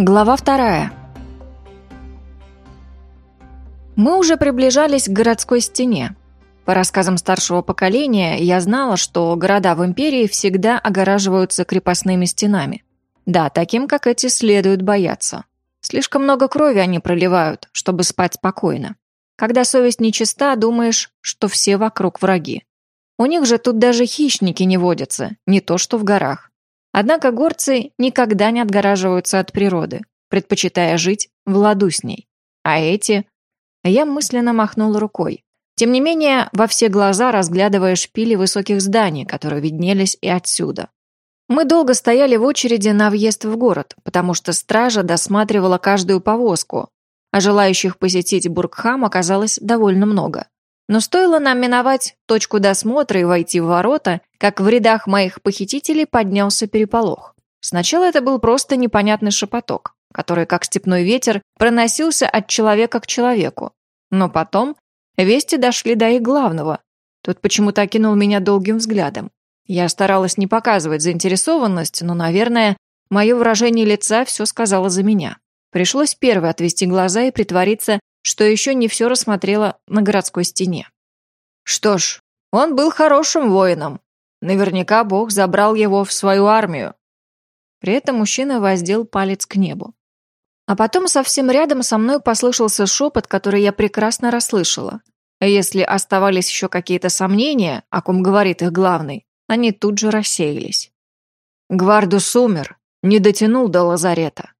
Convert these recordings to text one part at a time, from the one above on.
Глава вторая. Мы уже приближались к городской стене. По рассказам старшего поколения, я знала, что города в империи всегда огораживаются крепостными стенами. Да, таким, как эти, следует бояться. Слишком много крови они проливают, чтобы спать спокойно. Когда совесть нечиста, думаешь, что все вокруг враги. У них же тут даже хищники не водятся, не то что в горах. Однако горцы никогда не отгораживаются от природы, предпочитая жить в ладу с ней. А эти... Я мысленно махнул рукой. Тем не менее, во все глаза разглядывая шпили высоких зданий, которые виднелись и отсюда. Мы долго стояли в очереди на въезд в город, потому что стража досматривала каждую повозку, а желающих посетить Бургхам оказалось довольно много. Но стоило нам миновать точку досмотра и войти в ворота, как в рядах моих похитителей поднялся переполох. Сначала это был просто непонятный шепоток, который, как степной ветер, проносился от человека к человеку. Но потом вести дошли до их главного. Тот почему-то окинул меня долгим взглядом. Я старалась не показывать заинтересованность, но, наверное, мое выражение лица все сказало за меня. Пришлось первой отвести глаза и притвориться, что еще не все рассмотрела на городской стене. Что ж, он был хорошим воином. Наверняка Бог забрал его в свою армию. При этом мужчина воздел палец к небу. А потом совсем рядом со мной послышался шепот, который я прекрасно расслышала. Если оставались еще какие-то сомнения, о ком говорит их главный, они тут же рассеялись. Гвардус умер, не дотянул до лазарета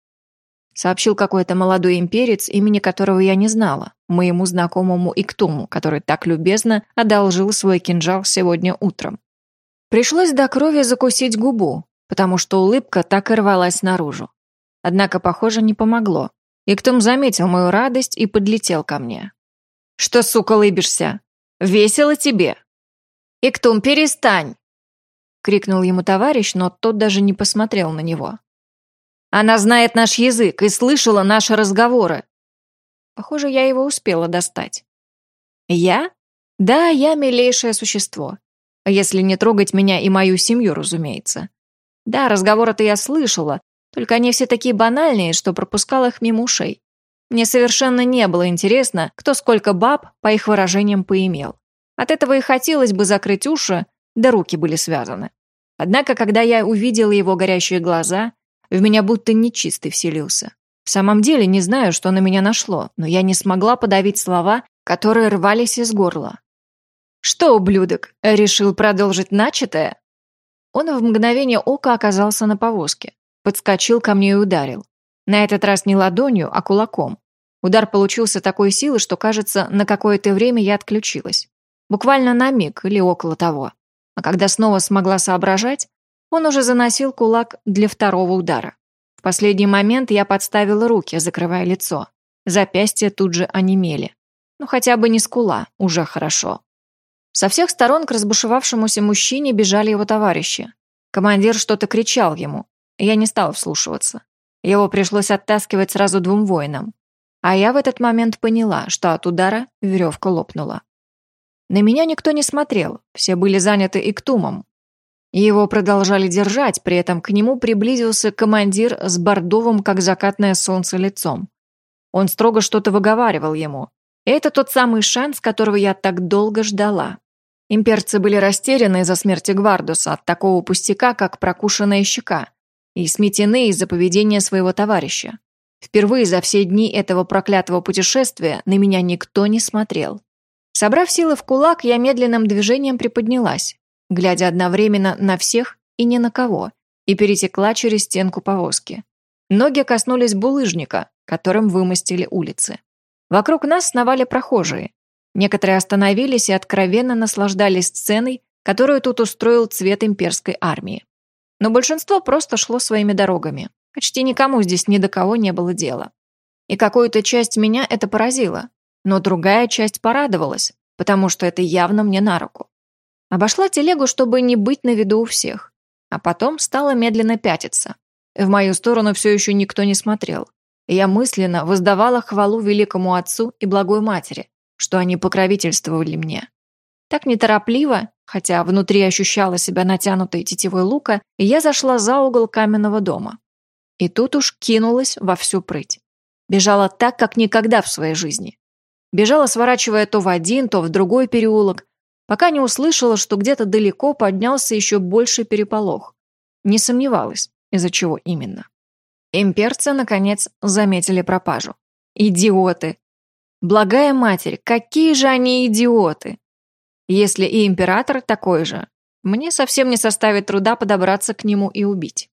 сообщил какой-то молодой имперец, имени которого я не знала, моему знакомому Иктуму, который так любезно одолжил свой кинжал сегодня утром. Пришлось до крови закусить губу, потому что улыбка так и рвалась наружу. Однако, похоже, не помогло. Иктум заметил мою радость и подлетел ко мне. «Что, сука, лыбишься? Весело тебе?» «Иктум, перестань!» — крикнул ему товарищ, но тот даже не посмотрел на него. Она знает наш язык и слышала наши разговоры. Похоже, я его успела достать. Я? Да, я милейшее существо. Если не трогать меня и мою семью, разумеется. Да, разговоры-то я слышала, только они все такие банальные, что пропускал их мимо ушей. Мне совершенно не было интересно, кто сколько баб, по их выражениям, поимел. От этого и хотелось бы закрыть уши, да руки были связаны. Однако, когда я увидела его горящие глаза, в меня будто нечистый вселился. В самом деле не знаю, что на меня нашло, но я не смогла подавить слова, которые рвались из горла. «Что, ублюдок, решил продолжить начатое?» Он в мгновение ока оказался на повозке, подскочил ко мне и ударил. На этот раз не ладонью, а кулаком. Удар получился такой силы, что, кажется, на какое-то время я отключилась. Буквально на миг или около того. А когда снова смогла соображать, он уже заносил кулак для второго удара. В последний момент я подставила руки, закрывая лицо. Запястья тут же онемели. Ну хотя бы не скула, уже хорошо. Со всех сторон к разбушевавшемуся мужчине бежали его товарищи. Командир что-то кричал ему. Я не стала вслушиваться. Его пришлось оттаскивать сразу двум воинам. А я в этот момент поняла, что от удара веревка лопнула. На меня никто не смотрел, все были заняты иктумом, его продолжали держать, при этом к нему приблизился командир с бордовым, как закатное солнце, лицом. Он строго что-то выговаривал ему. это тот самый шанс, которого я так долго ждала. Имперцы были растеряны из-за смерти Гвардуса от такого пустяка, как прокушенная щека, и сметены из-за поведения своего товарища. Впервые за все дни этого проклятого путешествия на меня никто не смотрел. Собрав силы в кулак, я медленным движением приподнялась, глядя одновременно на всех и ни на кого, и перетекла через стенку повозки. Ноги коснулись булыжника, которым вымостили улицы. Вокруг нас сновали прохожие. Некоторые остановились и откровенно наслаждались сценой, которую тут устроил цвет имперской армии. Но большинство просто шло своими дорогами. Почти никому здесь ни до кого не было дела. И какую-то часть меня это поразило, но другая часть порадовалась, потому что это явно мне на руку. Обошла телегу, чтобы не быть на виду у всех. А потом стала медленно пятиться. В мою сторону все еще никто не смотрел. Я мысленно воздавала хвалу великому отцу и благой матери, что они покровительствовали мне. Так неторопливо, хотя внутри ощущала себя натянутой тетивой лука, я зашла за угол каменного дома. И тут уж кинулась во всю прыть. Бежала так, как никогда в своей жизни. Бежала, сворачивая то в один, то в другой переулок, пока не услышала, что где-то далеко поднялся еще больше переполох. Не сомневалась, из-за чего именно. Имперцы, наконец, заметили пропажу. Идиоты! Благая матерь, какие же они идиоты! Если и император такой же, мне совсем не составит труда подобраться к нему и убить.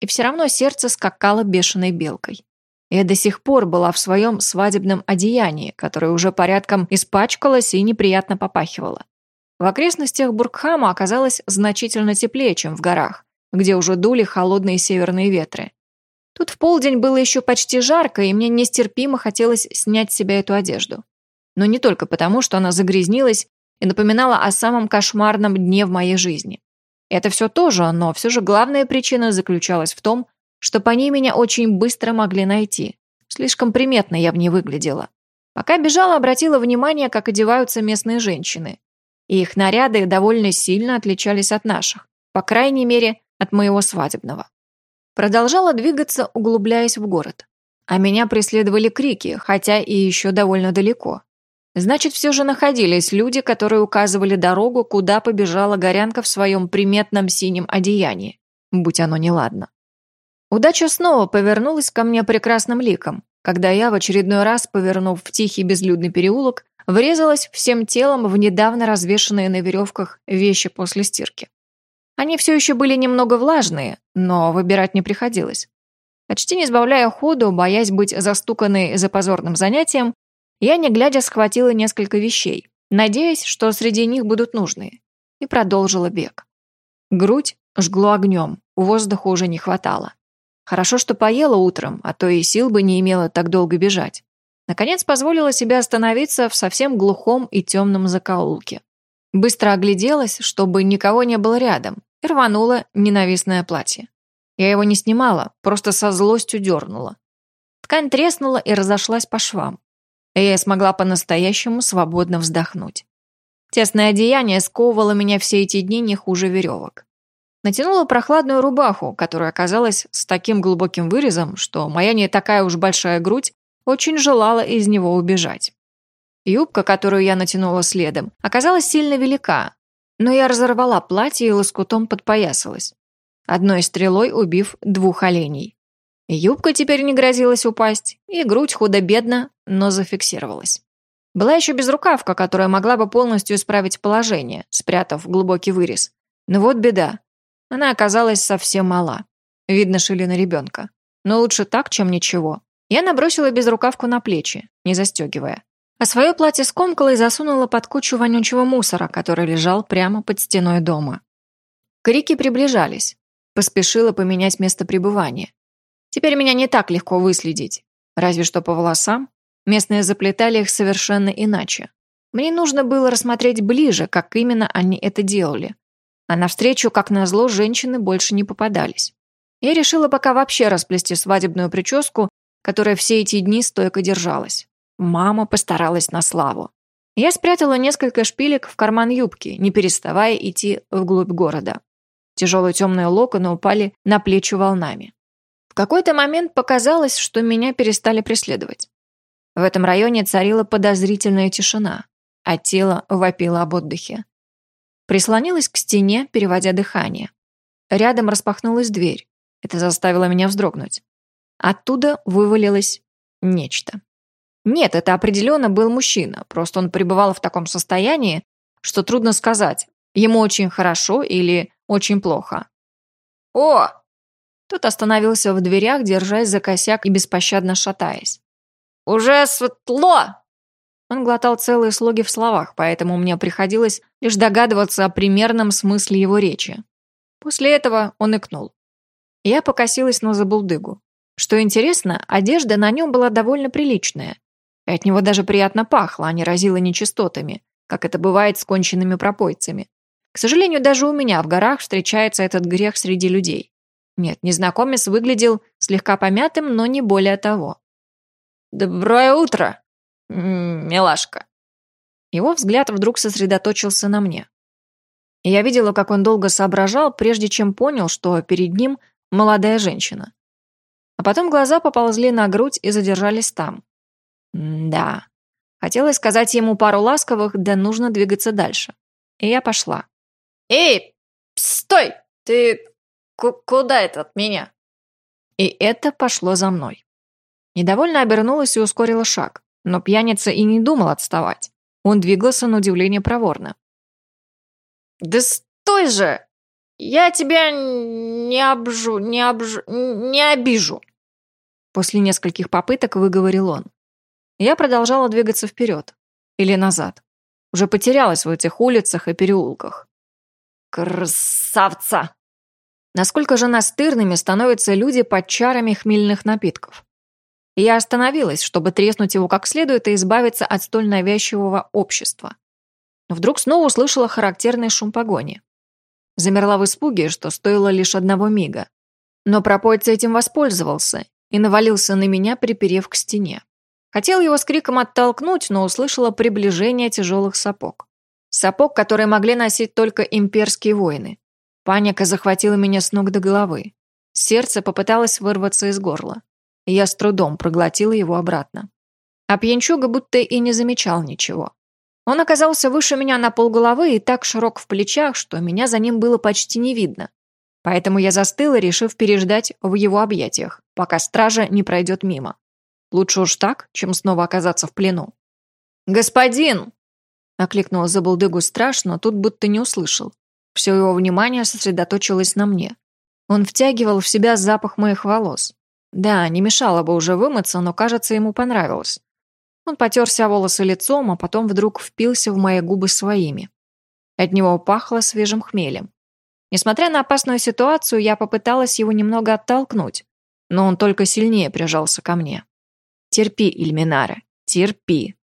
И все равно сердце скакало бешеной белкой. Я до сих пор была в своем свадебном одеянии, которое уже порядком испачкалось и неприятно попахивало. В окрестностях Бургхама оказалось значительно теплее, чем в горах, где уже дули холодные северные ветры. Тут в полдень было еще почти жарко, и мне нестерпимо хотелось снять с себя эту одежду. Но не только потому, что она загрязнилась и напоминала о самом кошмарном дне в моей жизни. Это все тоже, но все же главная причина заключалась в том, что по ней меня очень быстро могли найти. Слишком приметно я в ней выглядела. Пока бежала, обратила внимание, как одеваются местные женщины. И их наряды довольно сильно отличались от наших, по крайней мере, от моего свадебного. Продолжала двигаться, углубляясь в город. А меня преследовали крики, хотя и еще довольно далеко. Значит, все же находились люди, которые указывали дорогу, куда побежала горянка в своем приметном синем одеянии, будь оно неладно. Удача снова повернулась ко мне прекрасным ликом, когда я в очередной раз, повернув в тихий безлюдный переулок, врезалась всем телом в недавно развешанные на веревках вещи после стирки. Они все еще были немного влажные, но выбирать не приходилось. Почти не сбавляя ходу, боясь быть застуканной за позорным занятием, я, не глядя, схватила несколько вещей, надеясь, что среди них будут нужные, и продолжила бег. Грудь жгло огнем, воздуха уже не хватало. Хорошо, что поела утром, а то и сил бы не имела так долго бежать. Наконец позволила себе остановиться в совсем глухом и темном закоулке. Быстро огляделась, чтобы никого не было рядом, и рванула ненавистное платье. Я его не снимала, просто со злостью дернула. Ткань треснула и разошлась по швам и я смогла по-настоящему свободно вздохнуть. Тесное одеяние сковывало меня все эти дни не хуже веревок. Натянула прохладную рубаху, которая оказалась с таким глубоким вырезом, что моя не такая уж большая грудь очень желала из него убежать. Юбка, которую я натянула следом, оказалась сильно велика, но я разорвала платье и лоскутом подпоясалась, одной стрелой убив двух оленей. Юбка теперь не грозилась упасть, и грудь худо-бедно, но зафиксировалась. Была еще безрукавка, которая могла бы полностью исправить положение, спрятав глубокий вырез. Но вот беда. Она оказалась совсем мала. Видно, шили на ребенка. Но лучше так, чем ничего. Я набросила безрукавку на плечи, не застегивая. А свое платье скомкала и засунула под кучу вонючего мусора, который лежал прямо под стеной дома. Крики приближались. Поспешила поменять место пребывания. Теперь меня не так легко выследить. Разве что по волосам. Местные заплетали их совершенно иначе. Мне нужно было рассмотреть ближе, как именно они это делали. А навстречу, как назло, женщины больше не попадались. Я решила пока вообще расплести свадебную прическу, которая все эти дни стойко держалась. Мама постаралась на славу. Я спрятала несколько шпилек в карман юбки, не переставая идти вглубь города. Тяжелые темные локоны упали на плечи волнами. В какой-то момент показалось, что меня перестали преследовать. В этом районе царила подозрительная тишина, а тело вопило об отдыхе. Прислонилась к стене, переводя дыхание. Рядом распахнулась дверь. Это заставило меня вздрогнуть. Оттуда вывалилось нечто. Нет, это определенно был мужчина, просто он пребывал в таком состоянии, что трудно сказать, ему очень хорошо или очень плохо. «О, тот остановился в дверях, держась за косяк и беспощадно шатаясь. «Уже светло!» Он глотал целые слоги в словах, поэтому мне приходилось лишь догадываться о примерном смысле его речи. После этого он икнул. Я покосилась на забулдыгу. Что интересно, одежда на нем была довольно приличная. И от него даже приятно пахло, а не разило нечистотами, как это бывает с конченными пропойцами. К сожалению, даже у меня в горах встречается этот грех среди людей. Нет, незнакомец выглядел слегка помятым, но не более того. «Доброе утро, милашка!» Его взгляд вдруг сосредоточился на мне. Я видела, как он долго соображал, прежде чем понял, что перед ним молодая женщина. А потом глаза поползли на грудь и задержались там. да. Хотелось сказать ему пару ласковых, да нужно двигаться дальше. И я пошла. «Эй, стой! Ты куда это от меня?» И это пошло за мной. Недовольно обернулась и ускорила шаг, но пьяница и не думал отставать. Он двигался на удивление проворно. «Да стой же! Я тебя не обжу, не обжу, не обижу!» После нескольких попыток выговорил он. Я продолжала двигаться вперед. Или назад. Уже потерялась в этих улицах и переулках. «Красавца!» Насколько же настырными становятся люди под чарами хмельных напитков. И я остановилась, чтобы треснуть его как следует и избавиться от столь навязчивого общества. Но вдруг снова услышала характерный шум погони. Замерла в испуге, что стоило лишь одного мига. Но пропойца этим воспользовался и навалился на меня, приперев к стене. Хотел его с криком оттолкнуть, но услышала приближение тяжелых сапог. Сапог, которые могли носить только имперские воины. Паника захватила меня с ног до головы. Сердце попыталось вырваться из горла. Я с трудом проглотила его обратно. А пьянчуга будто и не замечал ничего. Он оказался выше меня на полголовы и так широк в плечах, что меня за ним было почти не видно. Поэтому я застыла, решив переждать в его объятиях, пока стража не пройдет мимо. Лучше уж так, чем снова оказаться в плену. «Господин!» — окликнул Забулдыгу страж, но тут будто не услышал. Все его внимание сосредоточилось на мне. Он втягивал в себя запах моих волос. Да, не мешало бы уже вымыться, но, кажется, ему понравилось. Он потерся волосы лицом, а потом вдруг впился в мои губы своими. От него пахло свежим хмелем. Несмотря на опасную ситуацию, я попыталась его немного оттолкнуть, но он только сильнее прижался ко мне. «Терпи, Ильминара, терпи».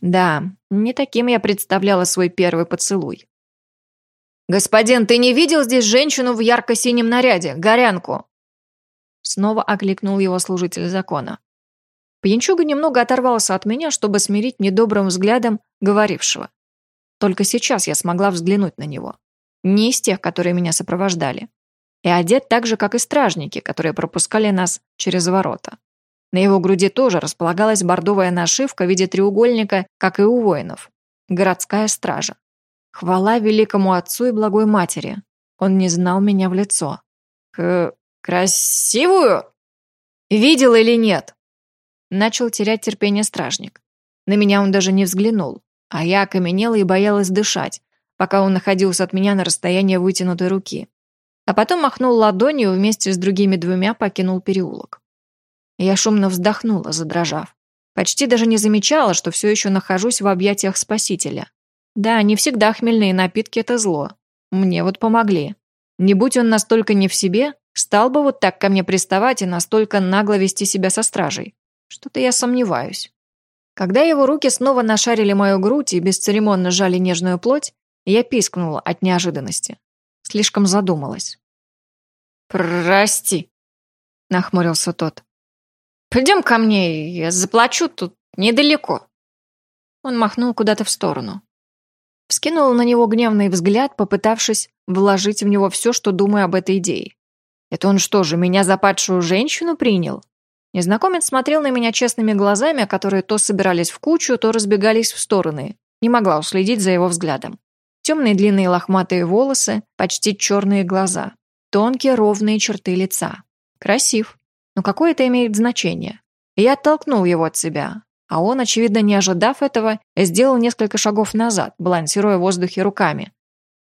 Да, не таким я представляла свой первый поцелуй. «Господин, ты не видел здесь женщину в ярко-синем наряде, горянку?» Снова окликнул его служитель закона. Пьянчуга немного оторвался от меня, чтобы смирить недобрым взглядом говорившего. Только сейчас я смогла взглянуть на него. Не из тех, которые меня сопровождали. И одет так же, как и стражники, которые пропускали нас через ворота. На его груди тоже располагалась бордовая нашивка в виде треугольника, как и у воинов. Городская стража. Хвала великому отцу и благой матери. Он не знал меня в лицо. К красивую? Видел или нет? Начал терять терпение стражник. На меня он даже не взглянул, а я окаменела и боялась дышать, пока он находился от меня на расстоянии вытянутой руки. А потом махнул ладонью вместе с другими двумя покинул переулок. Я шумно вздохнула, задрожав. Почти даже не замечала, что все еще нахожусь в объятиях спасителя. Да, не всегда хмельные напитки – это зло. Мне вот помогли. Не будь он настолько не в себе, стал бы вот так ко мне приставать и настолько нагло вести себя со стражей. Что-то я сомневаюсь. Когда его руки снова нашарили мою грудь и бесцеремонно жали нежную плоть, я пискнула от неожиданности. Слишком задумалась. «Прости», — нахмурился тот. «Пойдем ко мне, я заплачу тут недалеко». Он махнул куда-то в сторону. Вскинула на него гневный взгляд, попытавшись вложить в него все, что думаю об этой идее. Это он что же, меня за падшую женщину принял? Незнакомец смотрел на меня честными глазами, которые то собирались в кучу, то разбегались в стороны. Не могла уследить за его взглядом. Темные длинные лохматые волосы, почти черные глаза. Тонкие ровные черты лица. Красив. Но какое это имеет значение? Я оттолкнул его от себя, а он, очевидно, не ожидав этого, сделал несколько шагов назад, балансируя в воздухе руками.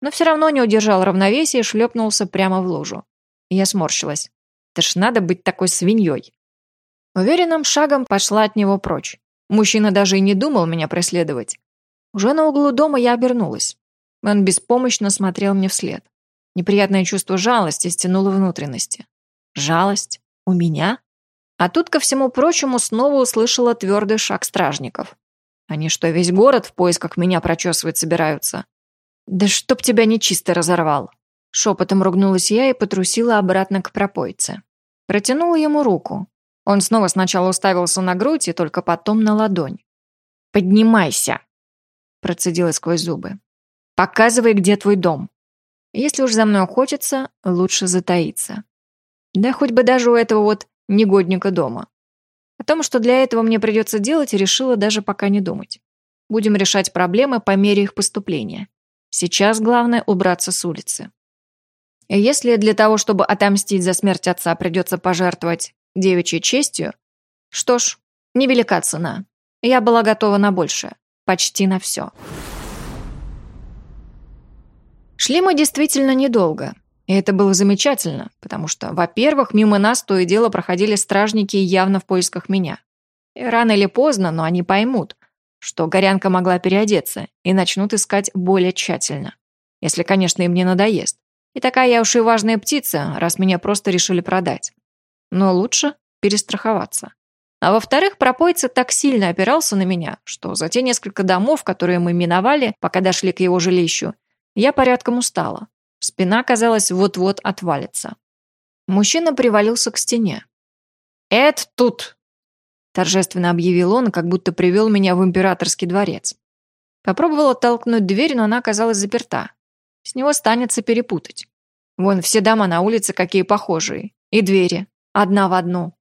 Но все равно не удержал равновесия и шлепнулся прямо в лужу. Я сморщилась. Это ж надо быть такой свиньей. Уверенным шагом пошла от него прочь. Мужчина даже и не думал меня преследовать. Уже на углу дома я обернулась. Он беспомощно смотрел мне вслед. Неприятное чувство жалости стянуло внутренности. Жалость? У меня? А тут, ко всему прочему, снова услышала твердый шаг стражников. Они что, весь город в поисках меня прочесывать собираются? Да чтоб тебя нечисто разорвал. Шепотом ругнулась я и потрусила обратно к пропойце. Протянула ему руку. Он снова сначала уставился на грудь и только потом на ладонь. «Поднимайся!» Процедила сквозь зубы. «Показывай, где твой дом. Если уж за мной охотятся, лучше затаиться. Да хоть бы даже у этого вот негодника дома. О том, что для этого мне придется делать, решила даже пока не думать. Будем решать проблемы по мере их поступления. Сейчас главное убраться с улицы. И если для того, чтобы отомстить за смерть отца, придется пожертвовать девичьей честью, что ж, невелика цена. Я была готова на большее. Почти на все. Шли мы действительно недолго. И это было замечательно, потому что, во-первых, мимо нас то и дело проходили стражники явно в поисках меня. И рано или поздно, но они поймут, что горянка могла переодеться и начнут искать более тщательно. Если, конечно, им не надоест. И такая я уж и важная птица, раз меня просто решили продать. Но лучше перестраховаться. А во-вторых, пропойца так сильно опирался на меня, что за те несколько домов, которые мы миновали, пока дошли к его жилищу, я порядком устала. Спина, казалось, вот-вот отвалится. Мужчина привалился к стене. «Эд тут!» Торжественно объявил он, как будто привел меня в императорский дворец. Попробовала толкнуть дверь, но она оказалась заперта. С него станется перепутать. Вон все дома на улице какие похожие. И двери. Одна в одну.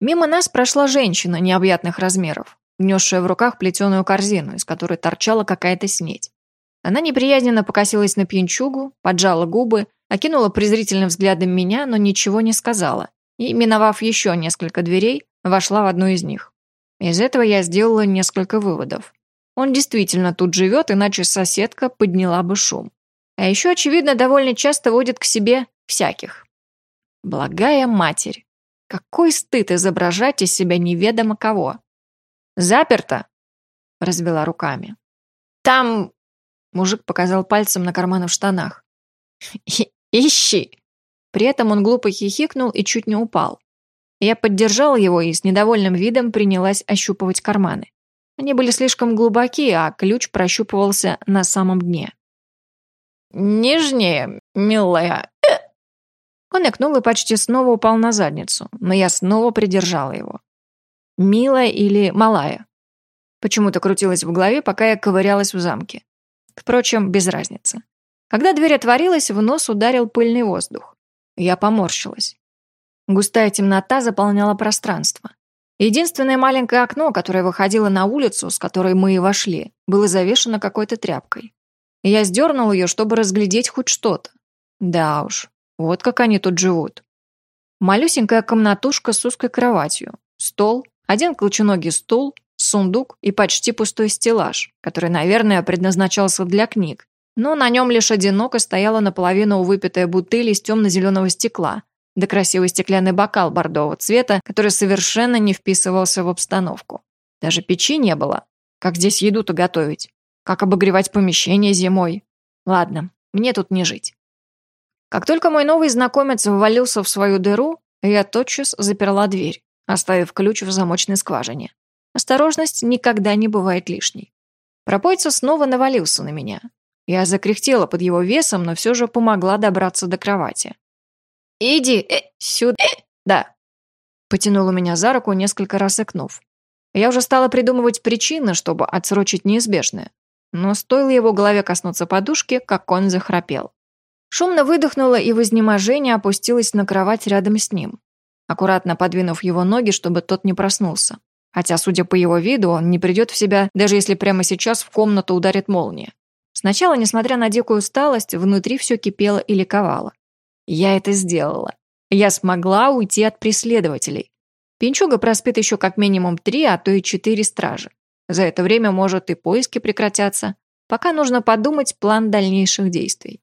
Мимо нас прошла женщина необъятных размеров, несшая в руках плетеную корзину, из которой торчала какая-то снедь. Она неприязненно покосилась на пьянчугу, поджала губы, окинула презрительным взглядом меня, но ничего не сказала, и, миновав еще несколько дверей, вошла в одну из них. Из этого я сделала несколько выводов. Он действительно тут живет, иначе соседка подняла бы шум. А еще, очевидно, довольно часто водит к себе всяких. Благая матерь. Какой стыд изображать из себя неведомо кого. «Заперто!» — развела руками. «Там...» — мужик показал пальцем на карманы в штанах. «Ищи!» При этом он глупо хихикнул и чуть не упал. Я поддержала его и с недовольным видом принялась ощупывать карманы. Они были слишком глубоки, а ключ прощупывался на самом дне. «Нежнее, милая». Он икнул и почти снова упал на задницу, но я снова придержала его. «Милая или малая?» Почему-то крутилась в голове, пока я ковырялась в замке. Впрочем, без разницы. Когда дверь отворилась, в нос ударил пыльный воздух. Я поморщилась. Густая темнота заполняла пространство. Единственное маленькое окно, которое выходило на улицу, с которой мы и вошли, было завешено какой-то тряпкой. Я сдернул ее, чтобы разглядеть хоть что-то. Да уж, вот как они тут живут. Малюсенькая комнатушка с узкой кроватью, стол, один колченогий стул, сундук и почти пустой стеллаж, который, наверное, предназначался для книг, но на нем лишь одиноко стояла наполовину выпитая бутыль из темно-зеленого стекла, да красивый стеклянный бокал бордового цвета, который совершенно не вписывался в обстановку. Даже печи не было. Как здесь еду-то готовить? Как обогревать помещение зимой? Ладно, мне тут не жить. Как только мой новый знакомец ввалился в свою дыру, я тотчас заперла дверь, оставив ключ в замочной скважине. Осторожность никогда не бывает лишней. Пропойца снова навалился на меня. Я закряхтела под его весом, но все же помогла добраться до кровати. «Иди э, сюда, э, да!» Потянула меня за руку, несколько раз икнув. Я уже стала придумывать причины, чтобы отсрочить неизбежное. Но стоило его голове коснуться подушки, как он захрапел. Шумно выдохнула и в изнеможении опустилась на кровать рядом с ним, аккуратно подвинув его ноги, чтобы тот не проснулся. Хотя, судя по его виду, он не придет в себя, даже если прямо сейчас в комнату ударит молния. Сначала, несмотря на дикую усталость, внутри все кипело и ликовало. Я это сделала. Я смогла уйти от преследователей. Пинчуга проспит еще как минимум три, а то и четыре стражи. За это время, может, и поиски прекратятся. Пока нужно подумать план дальнейших действий.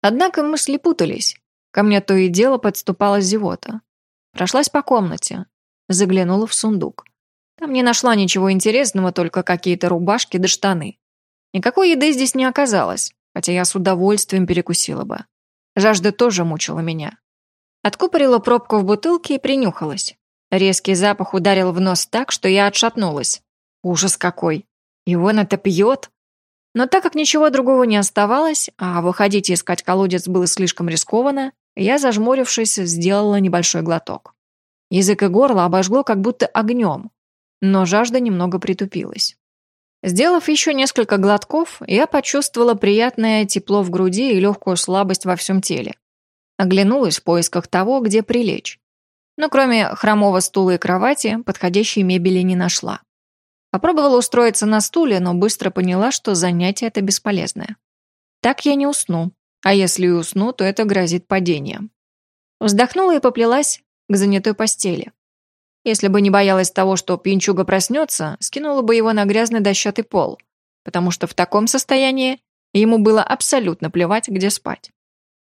Однако мысли путались. Ко мне то и дело подступала зевота. Прошлась по комнате. Заглянула в сундук. Там не нашла ничего интересного, только какие-то рубашки да штаны. Никакой еды здесь не оказалось, хотя я с удовольствием перекусила бы. Жажда тоже мучила меня. Откупорила пробку в бутылке и принюхалась. Резкий запах ударил в нос так, что я отшатнулась. Ужас какой! И он это пьет? Но так как ничего другого не оставалось, а выходить и искать колодец было слишком рискованно, я, зажмурившись, сделала небольшой глоток. Язык и горло обожгло как будто огнем, но жажда немного притупилась. Сделав еще несколько глотков, я почувствовала приятное тепло в груди и легкую слабость во всем теле. Оглянулась в поисках того, где прилечь. Но кроме хромого стула и кровати, подходящей мебели не нашла. Попробовала устроиться на стуле, но быстро поняла, что занятие это бесполезное. Так я не усну, а если и усну, то это грозит падением. Вздохнула и поплелась к занятой постели. Если бы не боялась того, что пьянчуга проснется, скинула бы его на грязный дощатый пол, потому что в таком состоянии ему было абсолютно плевать, где спать.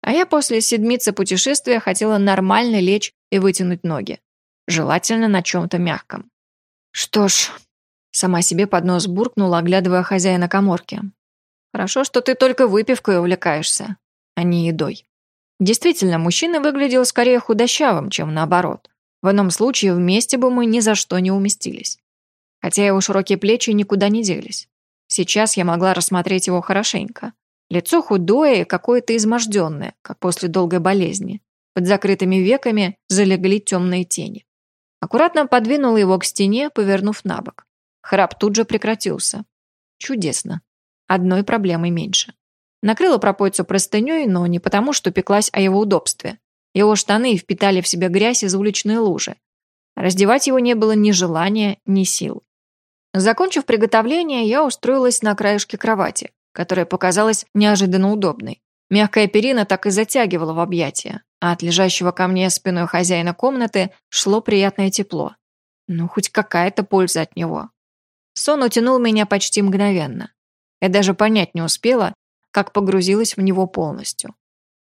А я после седмицы путешествия хотела нормально лечь и вытянуть ноги. Желательно на чем-то мягком. Что ж, Сама себе под нос буркнула, оглядывая хозяина коморки. «Хорошо, что ты только выпивкой увлекаешься, а не едой». Действительно, мужчина выглядел скорее худощавым, чем наоборот. В ином случае вместе бы мы ни за что не уместились. Хотя его широкие плечи никуда не делись. Сейчас я могла рассмотреть его хорошенько. Лицо худое и какое-то изможденное, как после долгой болезни. Под закрытыми веками залегли темные тени. Аккуратно подвинула его к стене, повернув на бок. Храп тут же прекратился. Чудесно. Одной проблемой меньше. Накрыла пропойцу простыней, но не потому, что пеклась о его удобстве. Его штаны впитали в себя грязь из уличной лужи. Раздевать его не было ни желания, ни сил. Закончив приготовление, я устроилась на краешке кровати, которая показалась неожиданно удобной. Мягкая перина так и затягивала в объятия, а от лежащего ко мне спиной хозяина комнаты шло приятное тепло. Ну, хоть какая-то польза от него. Сон утянул меня почти мгновенно. Я даже понять не успела, как погрузилась в него полностью.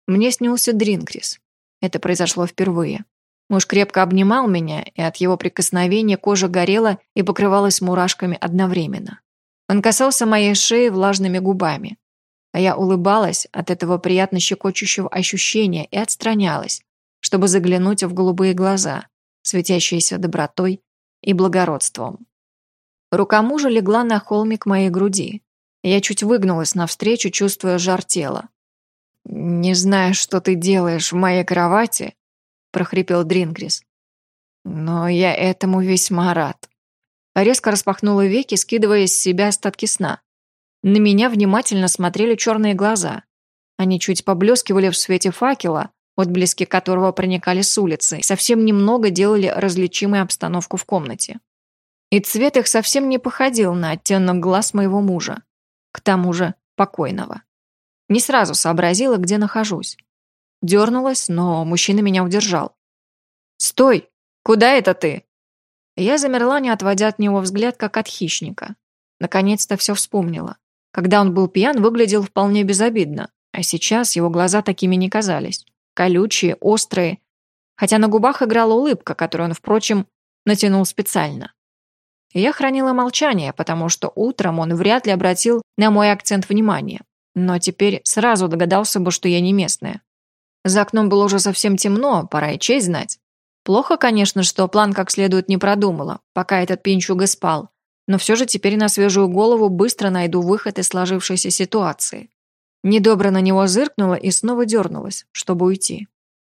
Мне снился Дринкрис. Это произошло впервые. Муж крепко обнимал меня, и от его прикосновения кожа горела и покрывалась мурашками одновременно. Он касался моей шеи влажными губами, а я улыбалась от этого приятно щекочущего ощущения и отстранялась, чтобы заглянуть в голубые глаза, светящиеся добротой и благородством. Рука мужа легла на холмик моей груди. Я чуть выгнулась навстречу, чувствуя жар тела. «Не знаю, что ты делаешь в моей кровати», — прохрипел Дрингрис. «Но я этому весьма рад». Резко распахнула веки, скидывая с себя остатки сна. На меня внимательно смотрели черные глаза. Они чуть поблескивали в свете факела, отблески которого проникали с улицы, совсем немного делали различимой обстановку в комнате. И цвет их совсем не походил на оттенок глаз моего мужа. К тому же покойного. Не сразу сообразила, где нахожусь. Дернулась, но мужчина меня удержал. «Стой! Куда это ты?» Я замерла, не отводя от него взгляд, как от хищника. Наконец-то все вспомнила. Когда он был пьян, выглядел вполне безобидно, а сейчас его глаза такими не казались. Колючие, острые, хотя на губах играла улыбка, которую он, впрочем, натянул специально. Я хранила молчание, потому что утром он вряд ли обратил на мой акцент внимания. Но теперь сразу догадался бы, что я не местная. За окном было уже совсем темно, пора и честь знать. Плохо, конечно, что план как следует не продумала, пока этот пинчуга спал. Но все же теперь на свежую голову быстро найду выход из сложившейся ситуации. Недобро на него зыркнула и снова дернулась, чтобы уйти.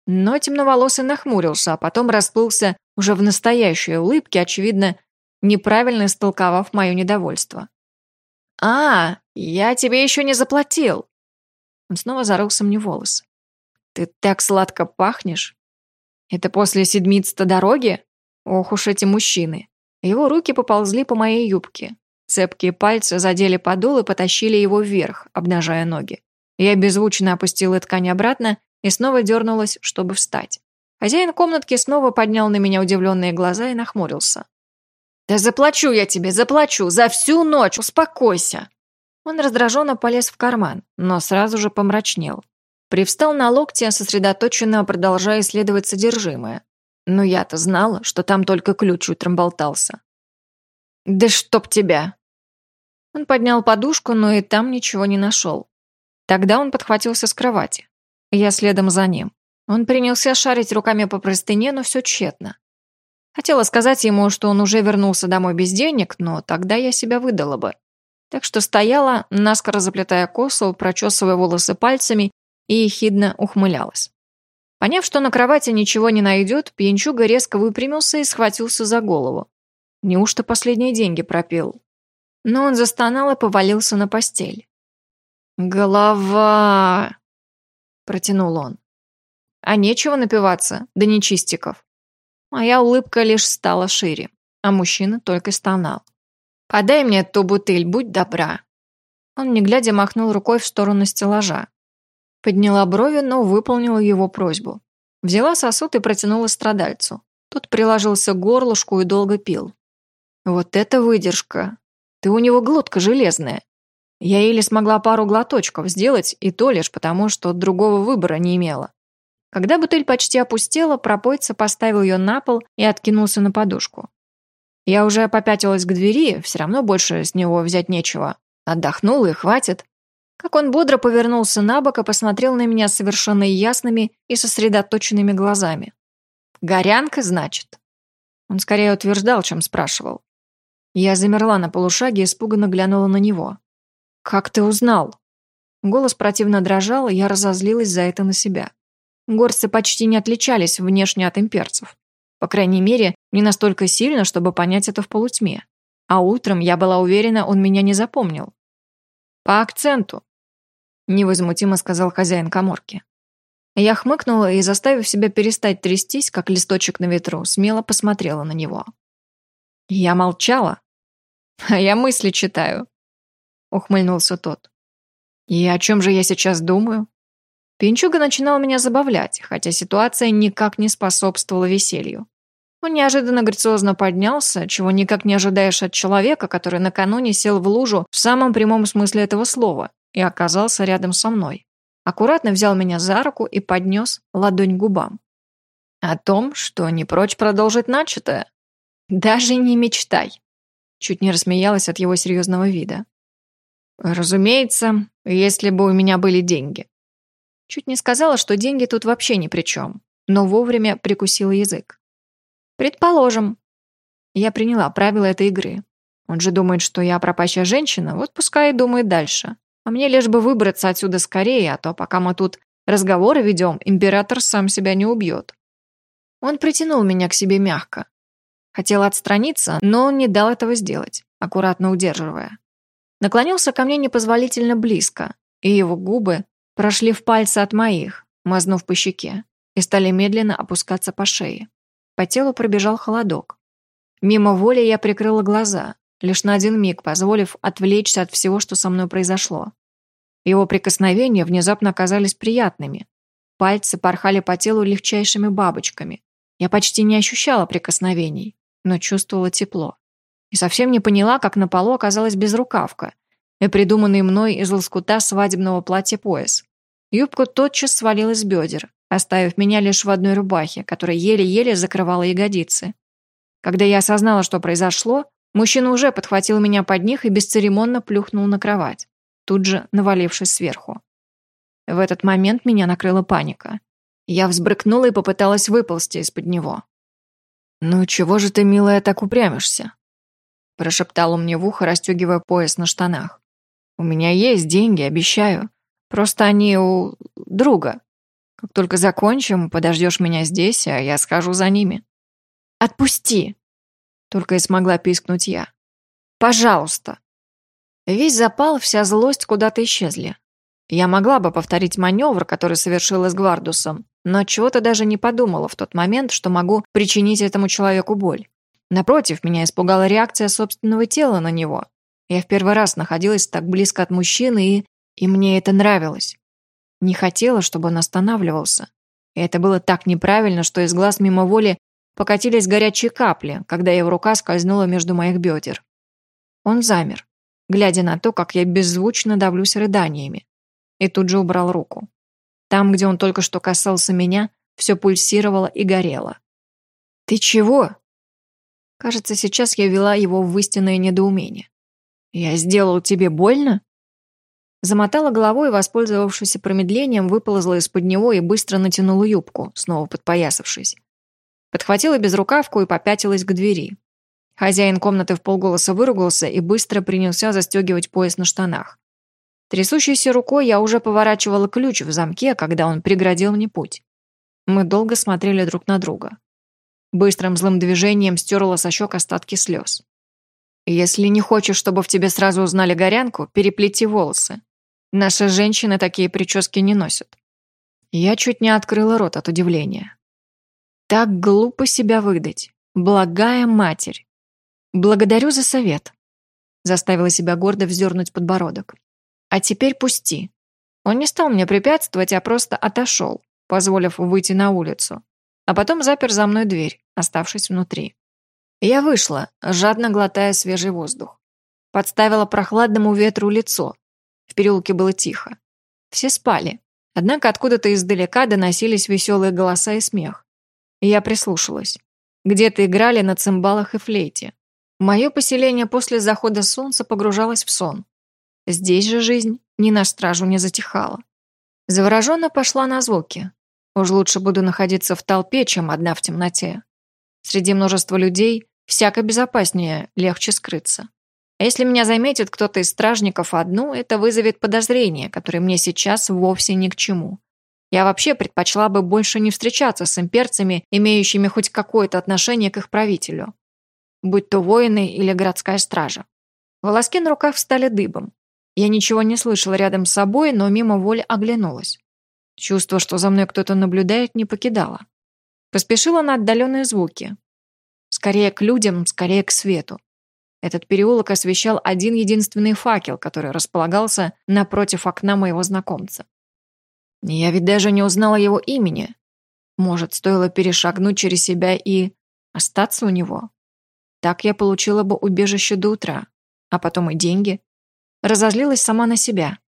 Но темноволосый нахмурился, а потом расплылся уже в настоящей улыбке, очевидно, неправильно истолковав мое недовольство. «А, я тебе еще не заплатил!» Он снова зарылся мне в волосы. «Ты так сладко пахнешь!» «Это после седмиц-то дороги?» Ох уж эти мужчины. Его руки поползли по моей юбке. Цепкие пальцы задели подол и потащили его вверх, обнажая ноги. Я беззвучно опустила ткань обратно и снова дернулась, чтобы встать. Хозяин комнатки снова поднял на меня удивленные глаза и нахмурился. «Да заплачу я тебе, заплачу! За всю ночь! Успокойся!» Он раздраженно полез в карман, но сразу же помрачнел. Привстал на локте, сосредоточенно продолжая исследовать содержимое. Но я-то знала, что там только ключ утром болтался. «Да чтоб тебя!» Он поднял подушку, но и там ничего не нашел. Тогда он подхватился с кровати. Я следом за ним. Он принялся шарить руками по простыне, но все тщетно. Хотела сказать ему, что он уже вернулся домой без денег, но тогда я себя выдала бы. Так что стояла, наскоро заплетая косу, прочесывая волосы пальцами и ехидно ухмылялась. Поняв, что на кровати ничего не найдет, пьянчуга резко выпрямился и схватился за голову. Неужто последние деньги пропил? Но он застонал и повалился на постель. «Голова!» – протянул он. «А нечего напиваться, да не чистиков. Моя улыбка лишь стала шире, а мужчина только стонал. «Подай мне ту бутыль, будь добра». Он, не глядя, махнул рукой в сторону стеллажа. Подняла брови, но выполнила его просьбу. Взяла сосуд и протянула страдальцу. Тот приложился к горлышку и долго пил. «Вот это выдержка! Ты у него глотка железная!» Я еле смогла пару глоточков сделать, и то лишь потому, что другого выбора не имела. Когда бутыль почти опустела, пропойца поставил ее на пол и откинулся на подушку. Я уже попятилась к двери, все равно больше с него взять нечего. Отдохнул и хватит. Как он бодро повернулся на бок и посмотрел на меня совершенно ясными и сосредоточенными глазами. «Горянка, значит?» Он скорее утверждал, чем спрашивал. Я замерла на полушаге и испуганно глянула на него. «Как ты узнал?» Голос противно дрожал, и я разозлилась за это на себя. Горцы почти не отличались внешне от имперцев. По крайней мере, не настолько сильно, чтобы понять это в полутьме. А утром, я была уверена, он меня не запомнил. «По акценту», — невозмутимо сказал хозяин коморки. Я хмыкнула и, заставив себя перестать трястись, как листочек на ветру, смело посмотрела на него. Я молчала. А я мысли читаю ухмыльнулся тот. «И о чем же я сейчас думаю?» Пинчуга начинал меня забавлять, хотя ситуация никак не способствовала веселью. Он неожиданно грациозно поднялся, чего никак не ожидаешь от человека, который накануне сел в лужу в самом прямом смысле этого слова и оказался рядом со мной. Аккуратно взял меня за руку и поднес ладонь к губам. О том, что не прочь продолжить начатое. Даже не мечтай. Чуть не рассмеялась от его серьезного вида. Разумеется, если бы у меня были деньги. Чуть не сказала, что деньги тут вообще ни при чем, но вовремя прикусила язык. Предположим. Я приняла правила этой игры. Он же думает, что я пропащая женщина, вот пускай и думает дальше. А мне лишь бы выбраться отсюда скорее, а то пока мы тут разговоры ведем, император сам себя не убьет. Он притянул меня к себе мягко. Хотел отстраниться, но он не дал этого сделать, аккуратно удерживая. Наклонился ко мне непозволительно близко, и его губы прошли в пальцы от моих, мазнув по щеке, и стали медленно опускаться по шее. По телу пробежал холодок. Мимо воли я прикрыла глаза, лишь на один миг позволив отвлечься от всего, что со мной произошло. Его прикосновения внезапно оказались приятными. Пальцы порхали по телу легчайшими бабочками. Я почти не ощущала прикосновений, но чувствовала тепло и совсем не поняла, как на полу оказалась безрукавка и придуманный мной из лоскута свадебного платья пояс. Юбка тотчас свалилась с бедер, оставив меня лишь в одной рубахе, которая еле-еле закрывала ягодицы. Когда я осознала, что произошло, мужчина уже подхватил меня под них и бесцеремонно плюхнул на кровать, тут же навалившись сверху. В этот момент меня накрыла паника. Я взбрыкнула и попыталась выползти из-под него. «Ну чего же ты, милая, так упрямишься?» Прошептал он мне в ухо, расстегивая пояс на штанах. «У меня есть деньги, обещаю. Просто они у друга. Как только закончим, подождешь меня здесь, а я схожу за ними». «Отпусти!» Только и смогла пискнуть я. «Пожалуйста!» Весь запал, вся злость куда-то исчезли. Я могла бы повторить маневр, который совершила с Гвардусом, но чего-то даже не подумала в тот момент, что могу причинить этому человеку боль. Напротив, меня испугала реакция собственного тела на него. Я в первый раз находилась так близко от мужчины, и... и мне это нравилось. Не хотела, чтобы он останавливался. И это было так неправильно, что из глаз мимо воли покатились горячие капли, когда его рука скользнула между моих бедер. Он замер, глядя на то, как я беззвучно давлюсь рыданиями, и тут же убрал руку. Там, где он только что касался меня, все пульсировало и горело. «Ты чего?» Кажется, сейчас я вела его в истинное недоумение. «Я сделал тебе больно?» Замотала головой, воспользовавшись промедлением, выползла из-под него и быстро натянула юбку, снова подпоясавшись. Подхватила безрукавку и попятилась к двери. Хозяин комнаты в полголоса выругался и быстро принялся застегивать пояс на штанах. Трясущейся рукой я уже поворачивала ключ в замке, когда он преградил мне путь. Мы долго смотрели друг на друга. Быстрым злым движением стерла со щек остатки слез. «Если не хочешь, чтобы в тебе сразу узнали горянку, переплети волосы. Наши женщины такие прически не носят». Я чуть не открыла рот от удивления. Так глупо себя выдать. Благая матерь. Благодарю за совет. Заставила себя гордо вздернуть подбородок. А теперь пусти. Он не стал мне препятствовать, а просто отошел, позволив выйти на улицу. А потом запер за мной дверь, оставшись внутри. Я вышла, жадно глотая свежий воздух. Подставила прохладному ветру лицо. В переулке было тихо. Все спали. Однако откуда-то издалека доносились веселые голоса и смех. И я прислушалась. Где-то играли на цимбалах и флейте. Мое поселение после захода солнца погружалось в сон. Здесь же жизнь ни на стражу не затихала. Завороженно пошла на звуки. Уж лучше буду находиться в толпе, чем одна в темноте. Среди множества людей всяко безопаснее, легче скрыться. А если меня заметит кто-то из стражников одну, это вызовет подозрение, которое мне сейчас вовсе ни к чему. Я вообще предпочла бы больше не встречаться с имперцами, имеющими хоть какое-то отношение к их правителю. Будь то воины или городская стража. Волоски на руках встали дыбом. Я ничего не слышала рядом с собой, но мимо воли оглянулась. Чувство, что за мной кто-то наблюдает, не покидало. Поспешила на отдаленные звуки. Скорее к людям, скорее к свету. Этот переулок освещал один единственный факел, который располагался напротив окна моего знакомца. Я ведь даже не узнала его имени. Может, стоило перешагнуть через себя и остаться у него? Так я получила бы убежище до утра, а потом и деньги. Разозлилась сама на себя.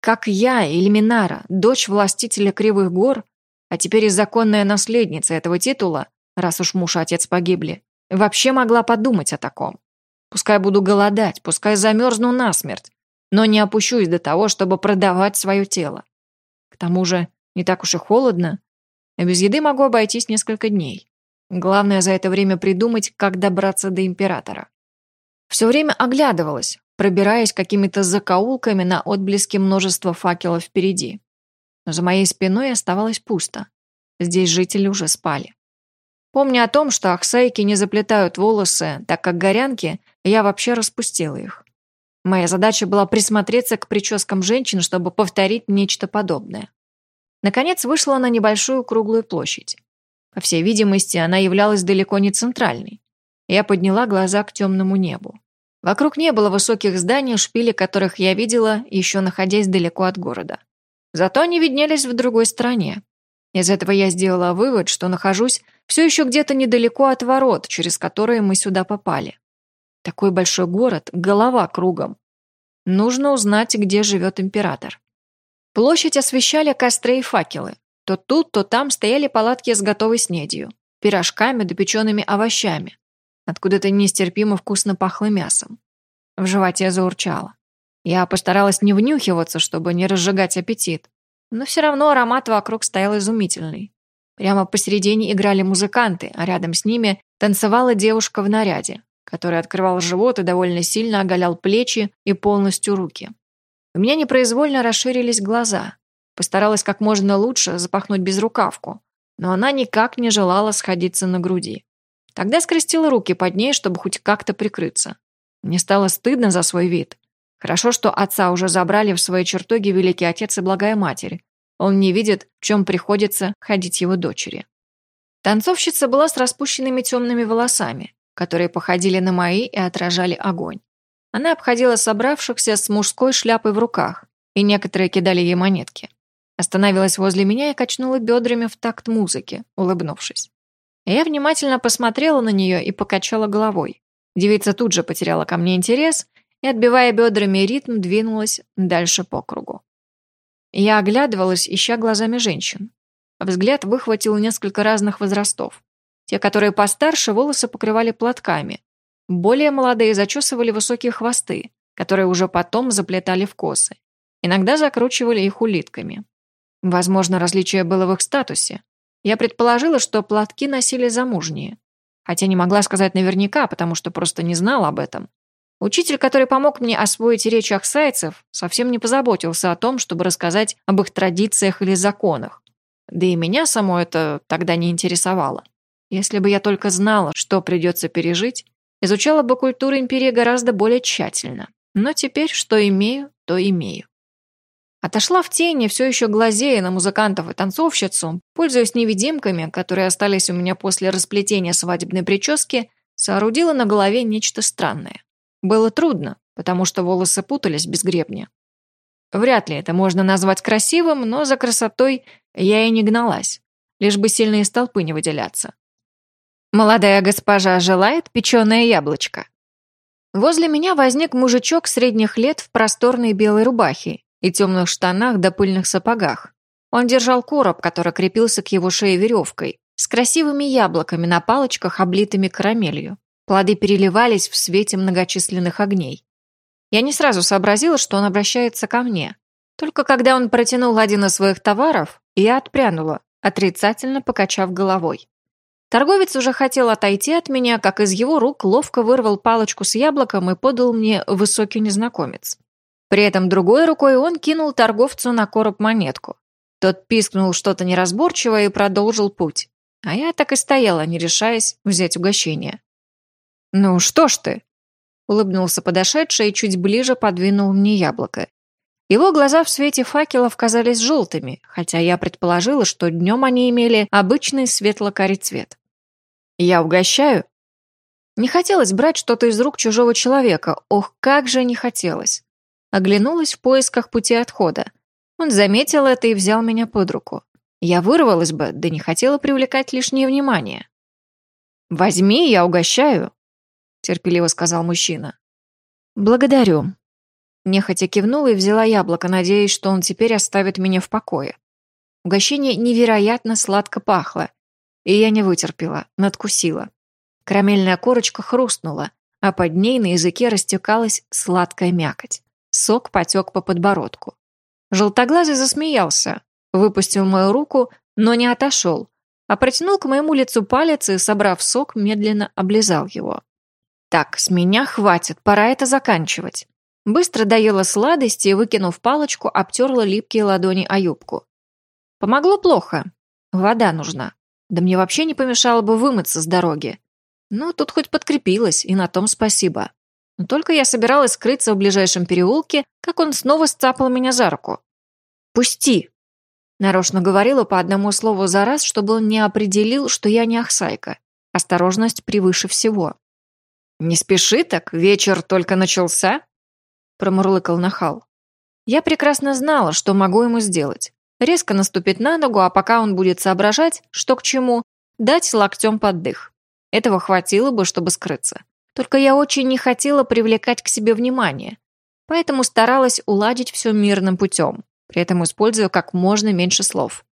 Как я, Ильминара, дочь властителя Кривых гор, а теперь и законная наследница этого титула, раз уж муж и отец погибли, вообще могла подумать о таком. Пускай буду голодать, пускай замерзну насмерть, но не опущусь до того, чтобы продавать свое тело. К тому же не так уж и холодно, а без еды могу обойтись несколько дней. Главное за это время придумать, как добраться до императора. Все время оглядывалась, пробираясь какими-то закоулками на отблеске множества факелов впереди. Но за моей спиной оставалось пусто. Здесь жители уже спали. Помня о том, что ахсайки не заплетают волосы, так как горянки, я вообще распустила их. Моя задача была присмотреться к прическам женщин, чтобы повторить нечто подобное. Наконец вышла на небольшую круглую площадь. По всей видимости, она являлась далеко не центральной. Я подняла глаза к темному небу. Вокруг не было высоких зданий, шпили которых я видела, еще находясь далеко от города. Зато они виднелись в другой стороне. Из этого я сделала вывод, что нахожусь все еще где-то недалеко от ворот, через которые мы сюда попали. Такой большой город, голова кругом. Нужно узнать, где живет император. Площадь освещали костры и факелы. То тут, то там стояли палатки с готовой снедью, пирожками да печеными овощами. Откуда-то нестерпимо вкусно пахло мясом. В животе заурчало. Я постаралась не внюхиваться, чтобы не разжигать аппетит. Но все равно аромат вокруг стоял изумительный. Прямо посередине играли музыканты, а рядом с ними танцевала девушка в наряде, который открывал живот и довольно сильно оголял плечи и полностью руки. У меня непроизвольно расширились глаза. Постаралась как можно лучше запахнуть безрукавку, но она никак не желала сходиться на груди. Тогда скрестила руки под ней, чтобы хоть как-то прикрыться. Мне стало стыдно за свой вид. Хорошо, что отца уже забрали в свои чертоги великий отец и благая матерь. Он не видит, в чем приходится ходить его дочери. Танцовщица была с распущенными темными волосами, которые походили на мои и отражали огонь. Она обходила собравшихся с мужской шляпой в руках, и некоторые кидали ей монетки. Остановилась возле меня и качнула бедрами в такт музыки, улыбнувшись. Я внимательно посмотрела на нее и покачала головой. Девица тут же потеряла ко мне интерес и, отбивая бедрами ритм, двинулась дальше по кругу. Я оглядывалась, ища глазами женщин. Взгляд выхватил несколько разных возрастов. Те, которые постарше, волосы покрывали платками. Более молодые зачесывали высокие хвосты, которые уже потом заплетали в косы. Иногда закручивали их улитками. Возможно, различие было в их статусе. Я предположила, что платки носили замужние. Хотя не могла сказать наверняка, потому что просто не знала об этом. Учитель, который помог мне освоить речь ахсайцев, совсем не позаботился о том, чтобы рассказать об их традициях или законах. Да и меня само это тогда не интересовало. Если бы я только знала, что придется пережить, изучала бы культуру империи гораздо более тщательно. Но теперь, что имею, то имею. Отошла в тени, все еще глазея на музыкантов и танцовщицу, пользуясь невидимками, которые остались у меня после расплетения свадебной прически, соорудила на голове нечто странное. Было трудно, потому что волосы путались без гребня. Вряд ли это можно назвать красивым, но за красотой я и не гналась, лишь бы сильно из толпы не выделяться. Молодая госпожа желает печеное яблочко. Возле меня возник мужичок средних лет в просторной белой рубахе и темных штанах до пыльных сапогах. Он держал короб, который крепился к его шее веревкой, с красивыми яблоками на палочках, облитыми карамелью. Плоды переливались в свете многочисленных огней. Я не сразу сообразила, что он обращается ко мне. Только когда он протянул один из своих товаров, я отпрянула, отрицательно покачав головой. Торговец уже хотел отойти от меня, как из его рук ловко вырвал палочку с яблоком и подал мне высокий незнакомец. При этом другой рукой он кинул торговцу на короб монетку. Тот пискнул что-то неразборчивое и продолжил путь. А я так и стояла, не решаясь взять угощение. «Ну что ж ты?» Улыбнулся подошедший и чуть ближе подвинул мне яблоко. Его глаза в свете факелов казались желтыми, хотя я предположила, что днем они имели обычный светло-карий цвет. «Я угощаю?» Не хотелось брать что-то из рук чужого человека, ох, как же не хотелось. Оглянулась в поисках пути отхода. Он заметил это и взял меня под руку. Я вырвалась бы, да не хотела привлекать лишнее внимание. «Возьми, я угощаю», — терпеливо сказал мужчина. «Благодарю». Нехотя кивнула и взяла яблоко, надеясь, что он теперь оставит меня в покое. Угощение невероятно сладко пахло, и я не вытерпела, надкусила. Карамельная корочка хрустнула, а под ней на языке растекалась сладкая мякоть. Сок потек по подбородку. Желтоглазый засмеялся, выпустил мою руку, но не отошел, а протянул к моему лицу палец и, собрав сок, медленно облизал его. «Так, с меня хватит, пора это заканчивать». Быстро доела сладости и, выкинув палочку, обтерла липкие ладони о юбку. Помогло плохо. Вода нужна. Да мне вообще не помешало бы вымыться с дороги. Но тут хоть подкрепилась, и на том спасибо. Но только я собиралась скрыться в ближайшем переулке, как он снова сцапал меня за руку. «Пусти!» Нарочно говорила по одному слову за раз, чтобы он не определил, что я не Ахсайка. Осторожность превыше всего. «Не спеши так, вечер только начался», — промурлыкал нахал. Я прекрасно знала, что могу ему сделать. Резко наступить на ногу, а пока он будет соображать, что к чему, дать локтем под дых. Этого хватило бы, чтобы скрыться. Только я очень не хотела привлекать к себе внимание, поэтому старалась уладить все мирным путем, при этом используя как можно меньше слов.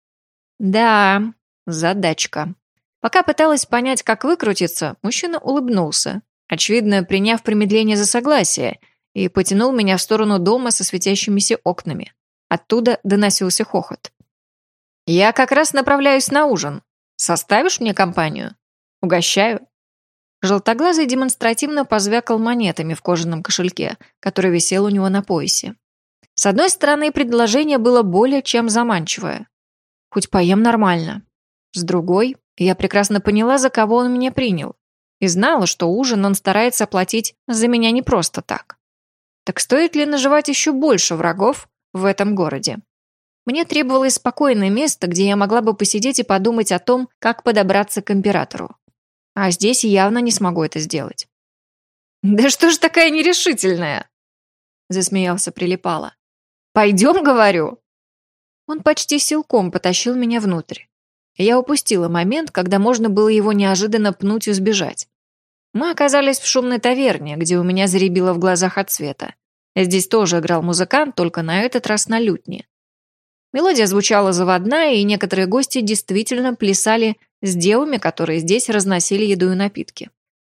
Да, задачка. Пока пыталась понять, как выкрутиться, мужчина улыбнулся, очевидно, приняв промедление за согласие, и потянул меня в сторону дома со светящимися окнами. Оттуда доносился хохот. «Я как раз направляюсь на ужин. Составишь мне компанию? Угощаю?» Желтоглазый демонстративно позвякал монетами в кожаном кошельке, который висел у него на поясе. С одной стороны, предложение было более чем заманчивое. Хоть поем нормально. С другой, я прекрасно поняла, за кого он меня принял. И знала, что ужин он старается оплатить за меня не просто так. Так стоит ли наживать еще больше врагов в этом городе? Мне требовалось спокойное место, где я могла бы посидеть и подумать о том, как подобраться к императору. А здесь явно не смогу это сделать. «Да что ж такая нерешительная?» Засмеялся Прилипала. «Пойдем, говорю!» Он почти силком потащил меня внутрь. Я упустила момент, когда можно было его неожиданно пнуть и сбежать. Мы оказались в шумной таверне, где у меня заребило в глазах от света. Здесь тоже играл музыкант, только на этот раз на лютне. Мелодия звучала заводная, и некоторые гости действительно плясали с девами, которые здесь разносили еду и напитки.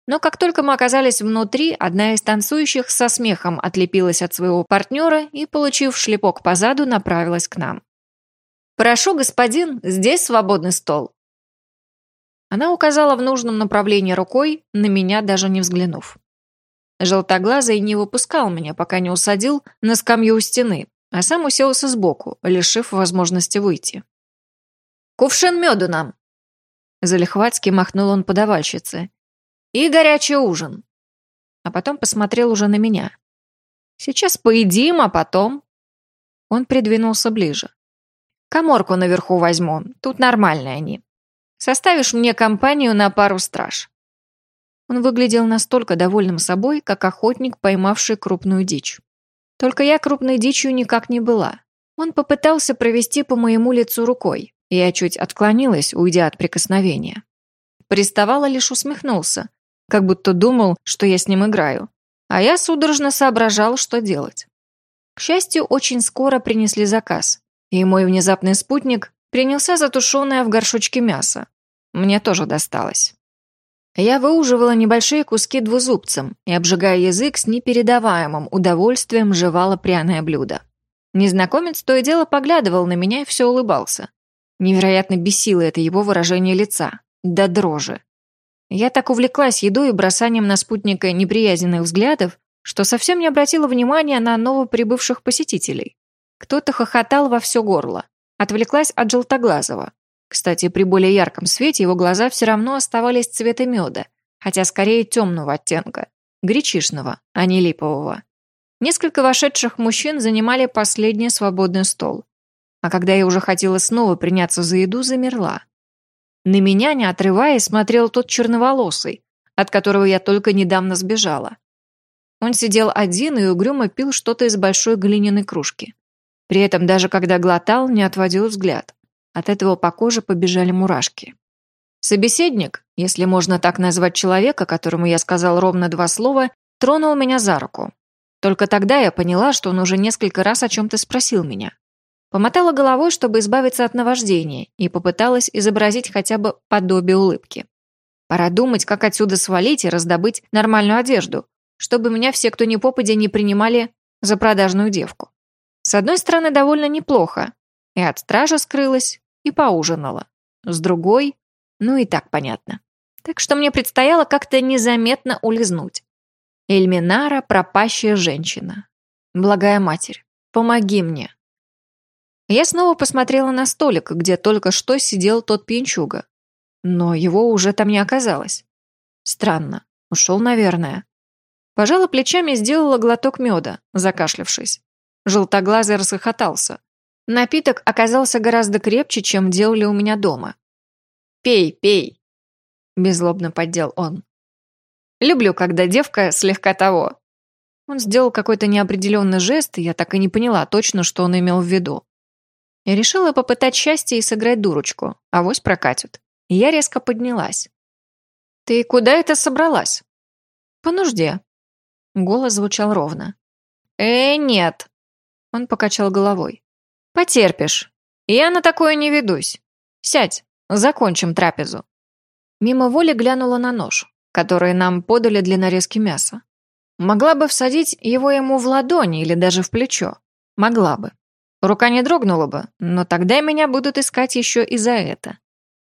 Но как только мы оказались внутри, одна из танцующих со смехом отлепилась от своего партнера и, получив шлепок по заду, направилась к нам. «Прошу, господин, здесь свободный стол». Она указала в нужном направлении рукой, на меня даже не взглянув. Желтоглазый не выпускал меня, пока не усадил на скамью у стены, а сам уселся сбоку, лишив возможности выйти. «Кувшин меду нам!» Залихватски махнул он подавальщице. «И горячий ужин!» А потом посмотрел уже на меня. «Сейчас поедим, а потом...» Он придвинулся ближе. «Коморку наверху возьму, тут нормальные они. Составишь мне компанию на пару страж». Он выглядел настолько довольным собой, как охотник, поймавший крупную дичь. Только я крупной дичью никак не была. Он попытался провести по моему лицу рукой. Я чуть отклонилась, уйдя от прикосновения. Приставала лишь усмехнулся, как будто думал, что я с ним играю. А я судорожно соображал, что делать. К счастью, очень скоро принесли заказ, и мой внезапный спутник принялся за тушеное в горшочке мясо. Мне тоже досталось. Я выуживала небольшие куски двузубцем и, обжигая язык, с непередаваемым удовольствием жевала пряное блюдо. Незнакомец то и дело поглядывал на меня и все улыбался. Невероятно бесило это его выражение лица. До дрожи. Я так увлеклась едой и бросанием на спутника неприязненных взглядов, что совсем не обратила внимания на новоприбывших посетителей. Кто-то хохотал во все горло. Отвлеклась от желтоглазого. Кстати, при более ярком свете его глаза все равно оставались цвета меда, хотя скорее темного оттенка, гречишного, а не липового. Несколько вошедших мужчин занимали последний свободный стол. А когда я уже хотела снова приняться за еду, замерла. На меня, не отрываясь, смотрел тот черноволосый, от которого я только недавно сбежала. Он сидел один и угрюмо пил что-то из большой глиняной кружки. При этом даже когда глотал, не отводил взгляд. От этого по коже побежали мурашки. Собеседник, если можно так назвать человека, которому я сказал ровно два слова, тронул меня за руку. Только тогда я поняла, что он уже несколько раз о чем-то спросил меня. Помотала головой, чтобы избавиться от наваждения, и попыталась изобразить хотя бы подобие улыбки. Пора думать, как отсюда свалить и раздобыть нормальную одежду, чтобы меня все, кто не попадя, не принимали за продажную девку. С одной стороны, довольно неплохо. И от стража скрылась, и поужинала. С другой, ну и так понятно. Так что мне предстояло как-то незаметно улизнуть. Эльминара – пропащая женщина. Благая матерь, помоги мне. Я снова посмотрела на столик, где только что сидел тот пьянчуга. Но его уже там не оказалось. Странно. Ушел, наверное. Пожала плечами и сделала глоток меда, закашлявшись. Желтоглазый расхохотался. Напиток оказался гораздо крепче, чем делали у меня дома. «Пей, пей!» – беззлобно поддел он. «Люблю, когда девка слегка того». Он сделал какой-то неопределенный жест, и я так и не поняла точно, что он имел в виду. Я решила попытать счастье и сыграть дурочку, а вось прокатит. И я резко поднялась. «Ты куда это собралась?» «По нужде». Голос звучал ровно. «Э, нет». Он покачал головой. «Потерпишь. Я на такое не ведусь. Сядь, закончим трапезу». Мимо воли глянула на нож, который нам подали для нарезки мяса. Могла бы всадить его ему в ладони или даже в плечо. Могла бы. Рука не дрогнула бы, но тогда меня будут искать еще и за это.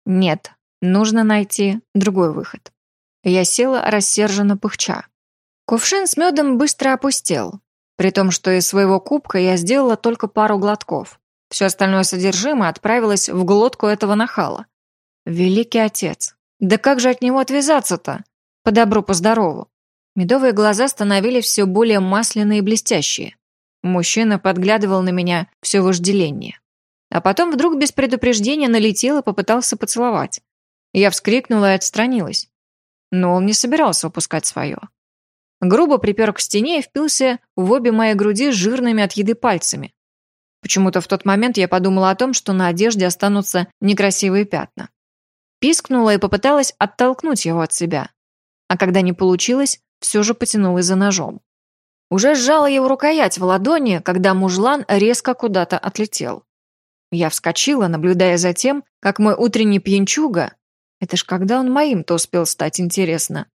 Нет, нужно найти другой выход. Я села рассерженно пыхча. Кувшин с медом быстро опустел, при том, что из своего кубка я сделала только пару глотков. Все остальное содержимое отправилось в глотку этого нахала. Великий отец. Да как же от него отвязаться-то? По добру, по здорову. Медовые глаза становились все более масляные и блестящие. Мужчина подглядывал на меня все вожделение. А потом вдруг без предупреждения налетел и попытался поцеловать. Я вскрикнула и отстранилась. Но он не собирался упускать свое грубо припер к стене и впился в обе мои груди жирными от еды пальцами. Почему-то в тот момент я подумала о том, что на одежде останутся некрасивые пятна. Пискнула и попыталась оттолкнуть его от себя. А когда не получилось, все же потянулась за ножом. Уже сжала его рукоять в ладони, когда мужлан резко куда-то отлетел. Я вскочила, наблюдая за тем, как мой утренний пьянчуга, это ж когда он моим-то успел стать интересно,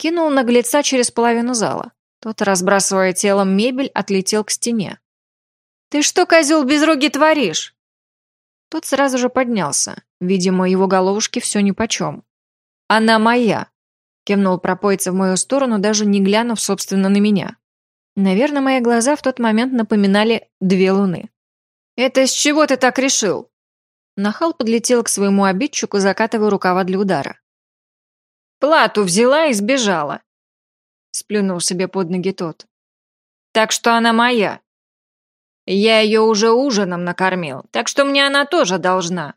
Кинул наглеца через половину зала. Тот, разбрасывая телом мебель, отлетел к стене. «Ты что, козел без творишь?» Тот сразу же поднялся. Видимо, его головушки все нипочем. «Она моя!» Кивнул пропойца в мою сторону, даже не глянув, собственно, на меня. Наверное, мои глаза в тот момент напоминали две луны. «Это с чего ты так решил?» Нахал подлетел к своему обидчику, закатывая рукава для удара. Плату взяла и сбежала. Сплюнул себе под ноги тот. Так что она моя. Я ее уже ужином накормил, так что мне она тоже должна».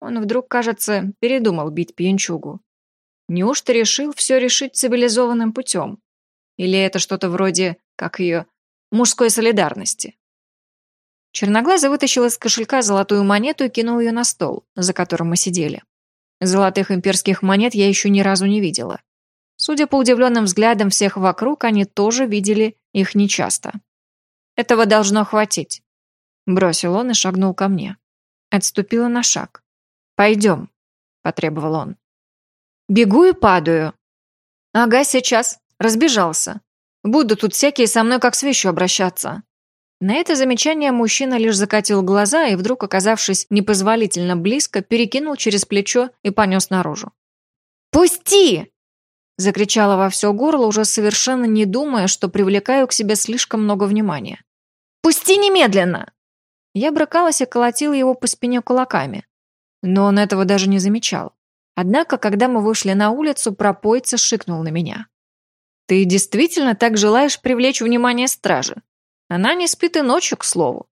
Он вдруг, кажется, передумал бить пьянчугу. Неужто решил все решить цивилизованным путем? Или это что-то вроде, как ее, мужской солидарности? Черноглазый вытащил из кошелька золотую монету и кинул ее на стол, за которым мы сидели. Золотых имперских монет я еще ни разу не видела. Судя по удивленным взглядам всех вокруг, они тоже видели их нечасто. «Этого должно хватить», — бросил он и шагнул ко мне. Отступила на шаг. «Пойдем», — потребовал он. «Бегу и падаю». «Ага, сейчас. Разбежался. Буду тут всякие со мной как с вещью обращаться». На это замечание мужчина лишь закатил глаза и, вдруг оказавшись непозволительно близко, перекинул через плечо и понес наружу. «Пусти!» Закричала во все горло, уже совершенно не думая, что привлекаю к себе слишком много внимания. «Пусти немедленно!» Я брыкалась и колотила его по спине кулаками. Но он этого даже не замечал. Однако, когда мы вышли на улицу, пропойца шикнул на меня. «Ты действительно так желаешь привлечь внимание стражи? Она не спит и ночью, к слову».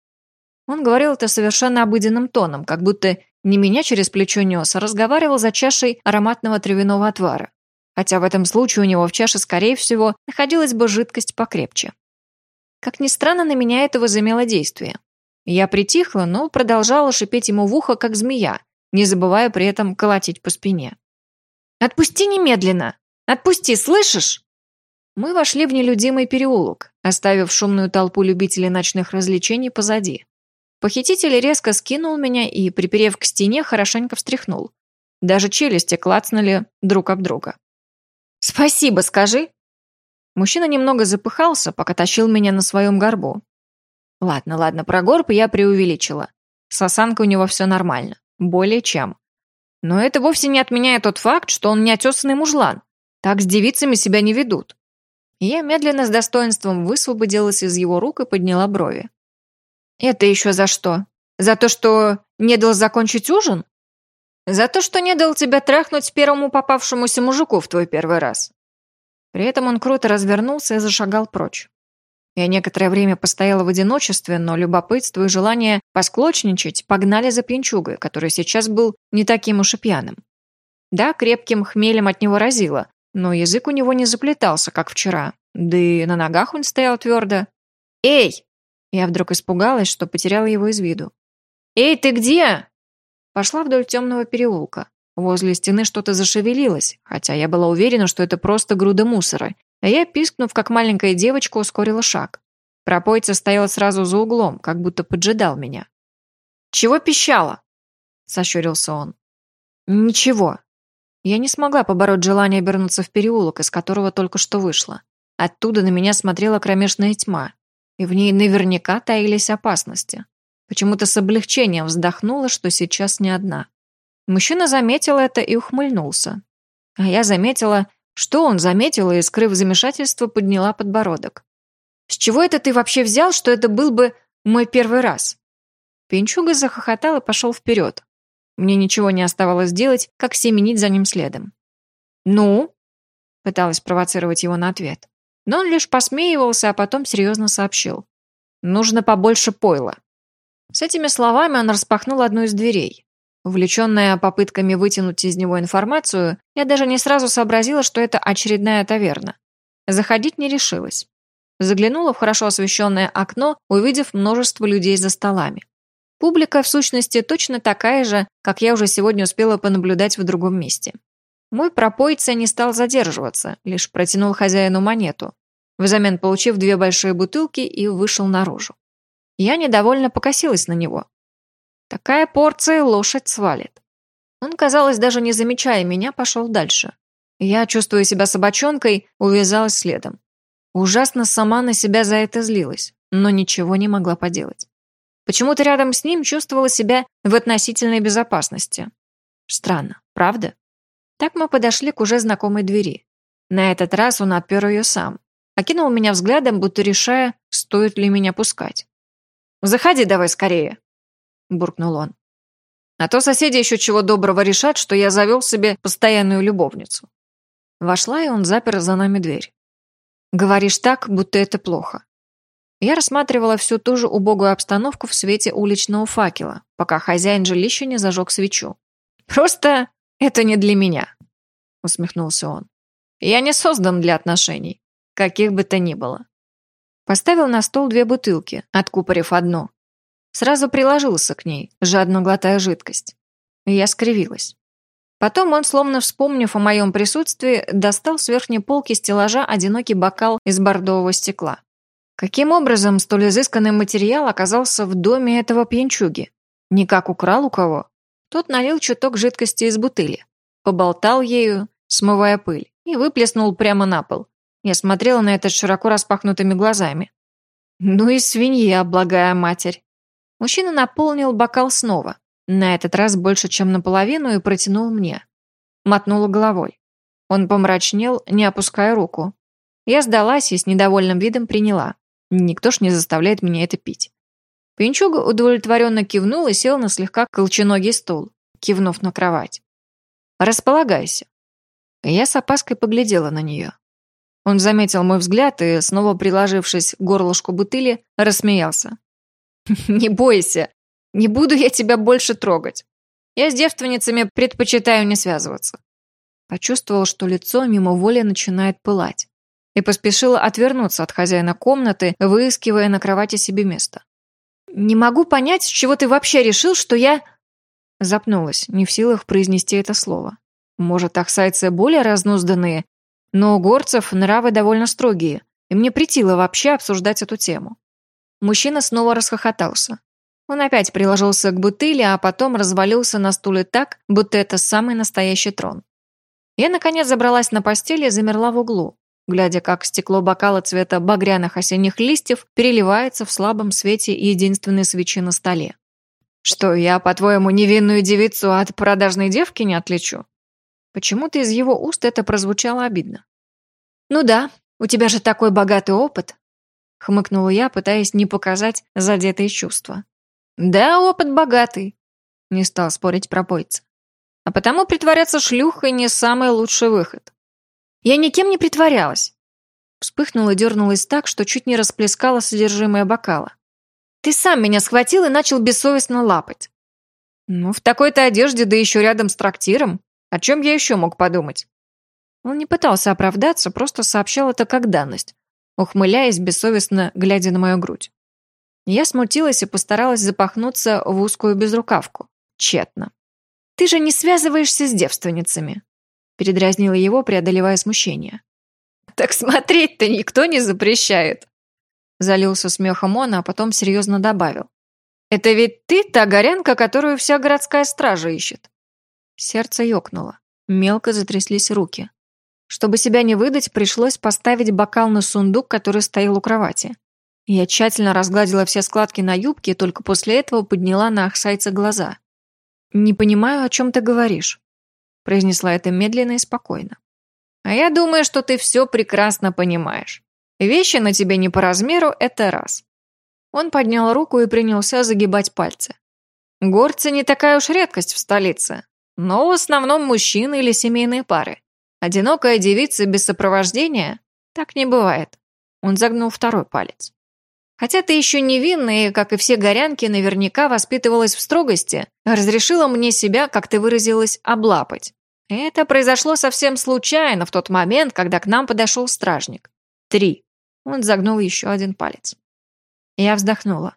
Он говорил это совершенно обыденным тоном, как будто не меня через плечо нес, а разговаривал за чашей ароматного травяного отвара хотя в этом случае у него в чаше, скорее всего, находилась бы жидкость покрепче. Как ни странно, на меня это возымело действие. Я притихла, но продолжала шипеть ему в ухо, как змея, не забывая при этом колотить по спине. «Отпусти немедленно! Отпусти, слышишь?» Мы вошли в нелюдимый переулок, оставив шумную толпу любителей ночных развлечений позади. Похититель резко скинул меня и, приперев к стене, хорошенько встряхнул. Даже челюсти клацнули друг об друга. «Спасибо, скажи!» Мужчина немного запыхался, пока тащил меня на своем горбу. Ладно, ладно, про горб я преувеличила. С осанкой у него все нормально. Более чем. Но это вовсе не отменяет тот факт, что он неотесанный мужлан. Так с девицами себя не ведут. Я медленно с достоинством высвободилась из его рук и подняла брови. «Это еще за что? За то, что не дал закончить ужин?» За то, что не дал тебя трахнуть первому попавшемуся мужику в твой первый раз. При этом он круто развернулся и зашагал прочь. Я некоторое время постояла в одиночестве, но любопытство и желание посклочничать погнали за пьянчугой, который сейчас был не таким уж и пьяным. Да, крепким хмелем от него разило, но язык у него не заплетался, как вчера, да и на ногах он стоял твердо. «Эй!» Я вдруг испугалась, что потеряла его из виду. «Эй, ты где?» Пошла вдоль темного переулка. Возле стены что-то зашевелилось, хотя я была уверена, что это просто груда мусора. А я, пискнув, как маленькая девочка, ускорила шаг. Пропойца стоял сразу за углом, как будто поджидал меня. «Чего пищала?» – сощурился он. «Ничего». Я не смогла побороть желание обернуться в переулок, из которого только что вышла. Оттуда на меня смотрела кромешная тьма, и в ней наверняка таились опасности. Почему-то с облегчением вздохнула, что сейчас не одна. Мужчина заметил это и ухмыльнулся. А я заметила, что он заметил и, скрыв замешательство, подняла подбородок. «С чего это ты вообще взял, что это был бы мой первый раз?» Пинчуга захохотал и пошел вперед. Мне ничего не оставалось делать, как семенить за ним следом. «Ну?» – пыталась провоцировать его на ответ. Но он лишь посмеивался, а потом серьезно сообщил. «Нужно побольше пойла». С этими словами он распахнул одну из дверей. Увлеченная попытками вытянуть из него информацию, я даже не сразу сообразила, что это очередная таверна. Заходить не решилась. Заглянула в хорошо освещенное окно, увидев множество людей за столами. Публика, в сущности, точно такая же, как я уже сегодня успела понаблюдать в другом месте. Мой пропойца не стал задерживаться, лишь протянул хозяину монету, взамен получив две большие бутылки и вышел наружу. Я недовольно покосилась на него. Такая порция лошадь свалит. Он, казалось, даже не замечая меня, пошел дальше. Я, чувствуя себя собачонкой, увязалась следом. Ужасно сама на себя за это злилась, но ничего не могла поделать. Почему-то рядом с ним чувствовала себя в относительной безопасности. Странно, правда? Так мы подошли к уже знакомой двери. На этот раз он отпер ее сам. Окинул меня взглядом, будто решая, стоит ли меня пускать. Заходи давай скорее», – буркнул он. «А то соседи еще чего доброго решат, что я завел себе постоянную любовницу». Вошла, и он запер за нами дверь. «Говоришь так, будто это плохо». Я рассматривала всю ту же убогую обстановку в свете уличного факела, пока хозяин жилища не зажег свечу. «Просто это не для меня», — усмехнулся он. «Я не создан для отношений, каких бы то ни было». Поставил на стол две бутылки, откупорив одну. Сразу приложился к ней, жадно глотая жидкость. Я скривилась. Потом он, словно вспомнив о моем присутствии, достал с верхней полки стеллажа одинокий бокал из бордового стекла. Каким образом столь изысканный материал оказался в доме этого пьянчуги? Никак украл у кого? Тот налил чуток жидкости из бутыли, поболтал ею, смывая пыль, и выплеснул прямо на пол. Я смотрела на это широко распахнутыми глазами. Ну и свинья, благая матерь. Мужчина наполнил бокал снова, на этот раз больше, чем наполовину, и протянул мне. Мотнула головой. Он помрачнел, не опуская руку. Я сдалась и с недовольным видом приняла. Никто ж не заставляет меня это пить. Пинчуга удовлетворенно кивнул и сел на слегка колченогий стул, кивнув на кровать. «Располагайся». Я с опаской поглядела на нее. Он заметил мой взгляд и, снова приложившись к горлышку бутыли, рассмеялся. «Не бойся, не буду я тебя больше трогать. Я с девственницами предпочитаю не связываться». Почувствовал, что лицо мимо воли начинает пылать. И поспешила отвернуться от хозяина комнаты, выискивая на кровати себе место. «Не могу понять, с чего ты вообще решил, что я...» Запнулась, не в силах произнести это слово. Может, ахсайцы более разнузданные, но у горцев нравы довольно строгие, и мне притило вообще обсуждать эту тему. Мужчина снова расхохотался. Он опять приложился к бутыли, а потом развалился на стуле так, будто это самый настоящий трон. Я, наконец, забралась на постель и замерла в углу, глядя, как стекло бокала цвета багряных осенних листьев переливается в слабом свете единственной свечи на столе. «Что, я, по-твоему, невинную девицу от продажной девки не отличу?» Почему-то из его уст это прозвучало обидно. «Ну да, у тебя же такой богатый опыт», — хмыкнула я, пытаясь не показать задетые чувства. «Да, опыт богатый», — не стал спорить пропойца. «А потому притворяться шлюхой не самый лучший выход». «Я никем не притворялась». Вспыхнула и дернулась так, что чуть не расплескала содержимое бокала. «Ты сам меня схватил и начал бессовестно лапать». «Ну, в такой-то одежде, да еще рядом с трактиром. О чем я еще мог подумать?» Он не пытался оправдаться, просто сообщал это как данность, ухмыляясь бессовестно, глядя на мою грудь. Я смутилась и постаралась запахнуться в узкую безрукавку. Тщетно. «Ты же не связываешься с девственницами», — передразнила его, преодолевая смущение. «Так смотреть-то никто не запрещает», — залился смехом он, а потом серьезно добавил. «Это ведь ты та горянка, которую вся городская стража ищет?» Сердце ёкнуло. Мелко затряслись руки. Чтобы себя не выдать, пришлось поставить бокал на сундук, который стоял у кровати. Я тщательно разгладила все складки на юбке и только после этого подняла на Ахсайца глаза. «Не понимаю, о чем ты говоришь», — произнесла это медленно и спокойно. «А я думаю, что ты все прекрасно понимаешь. Вещи на тебе не по размеру — это раз». Он поднял руку и принялся загибать пальцы. «Горцы не такая уж редкость в столице, но в основном мужчины или семейные пары. Одинокая девица без сопровождения? Так не бывает». Он загнул второй палец. Хотя ты еще невинная, как и все горянки, наверняка воспитывалась в строгости, разрешила мне себя, как ты выразилась, облапать. Это произошло совсем случайно в тот момент, когда к нам подошел стражник. Три. Он загнул еще один палец. Я вздохнула.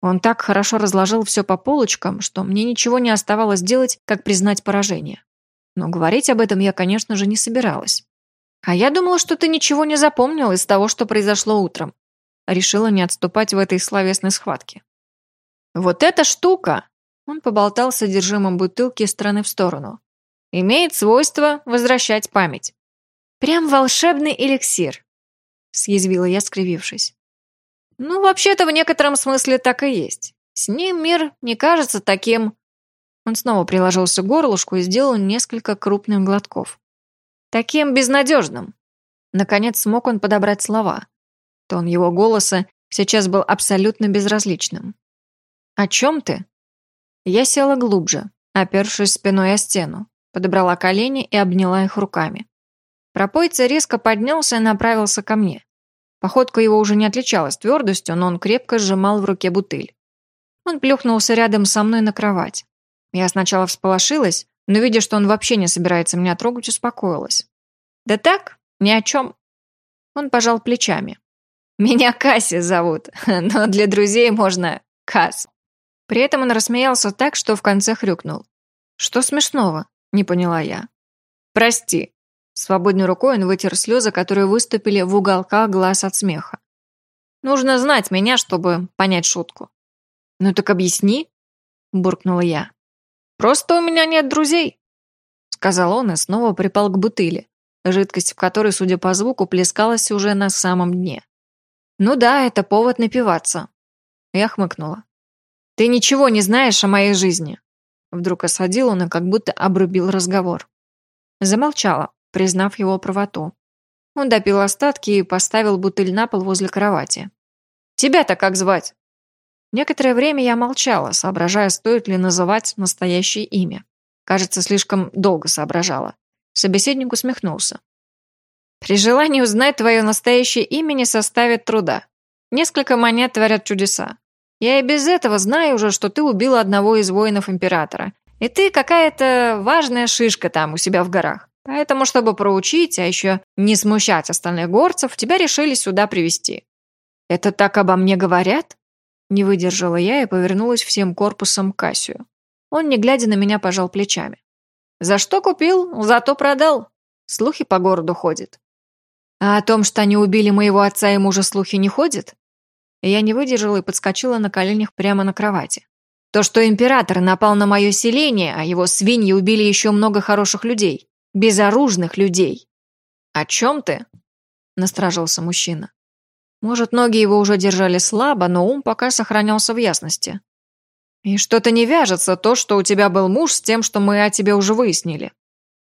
Он так хорошо разложил все по полочкам, что мне ничего не оставалось делать, как признать поражение. Но говорить об этом я, конечно же, не собиралась. А я думала, что ты ничего не запомнил из того, что произошло утром решила не отступать в этой словесной схватке. «Вот эта штука!» Он поболтал содержимым бутылки из стороны в сторону. «Имеет свойство возвращать память». «Прям волшебный эликсир», — съязвила я, скривившись. «Ну, вообще-то в некотором смысле так и есть. С ним мир не кажется таким...» Он снова приложился к горлышку и сделал несколько крупных глотков. «Таким безнадежным». Наконец смог он подобрать слова. Тон его голоса сейчас был абсолютно безразличным. «О чем ты?» Я села глубже, опершись спиной о стену, подобрала колени и обняла их руками. Пропойца резко поднялся и направился ко мне. Походка его уже не отличалась твердостью, но он крепко сжимал в руке бутыль. Он плюхнулся рядом со мной на кровать. Я сначала всполошилась, но, видя, что он вообще не собирается меня трогать, успокоилась. «Да так, ни о чем». Он пожал плечами. «Меня Касси зовут, но для друзей можно Кас». При этом он рассмеялся так, что в конце хрюкнул. «Что смешного?» – не поняла я. «Прости». Свободной рукой он вытер слезы, которые выступили в уголках глаз от смеха. «Нужно знать меня, чтобы понять шутку». «Ну так объясни», – буркнула я. «Просто у меня нет друзей», — сказал он и снова припал к бутыли, жидкость в которой, судя по звуку, плескалась уже на самом дне. «Ну да, это повод напиваться». Я хмыкнула. «Ты ничего не знаешь о моей жизни». Вдруг осадил он и как будто обрубил разговор. Замолчала, признав его правоту. Он допил остатки и поставил бутыль на пол возле кровати. «Тебя-то как звать?» Некоторое время я молчала, соображая, стоит ли называть настоящее имя. Кажется, слишком долго соображала. Собеседник усмехнулся. «При желании узнать твое настоящее имя не составит труда. Несколько монет творят чудеса. Я и без этого знаю уже, что ты убила одного из воинов Императора. И ты какая-то важная шишка там у себя в горах. Поэтому, чтобы проучить, а еще не смущать остальных горцев, тебя решили сюда привести «Это так обо мне говорят?» Не выдержала я и повернулась всем корпусом к Кассию. Он, не глядя на меня, пожал плечами. «За что купил, зато продал. Слухи по городу ходят». «А о том, что они убили моего отца и мужа, слухи не ходят?» Я не выдержала и подскочила на коленях прямо на кровати. То, что император напал на мое селение, а его свиньи убили еще много хороших людей. Безоружных людей. «О чем ты?» – насторожился мужчина. Может, ноги его уже держали слабо, но ум пока сохранялся в ясности. И что-то не вяжется то, что у тебя был муж, с тем, что мы о тебе уже выяснили.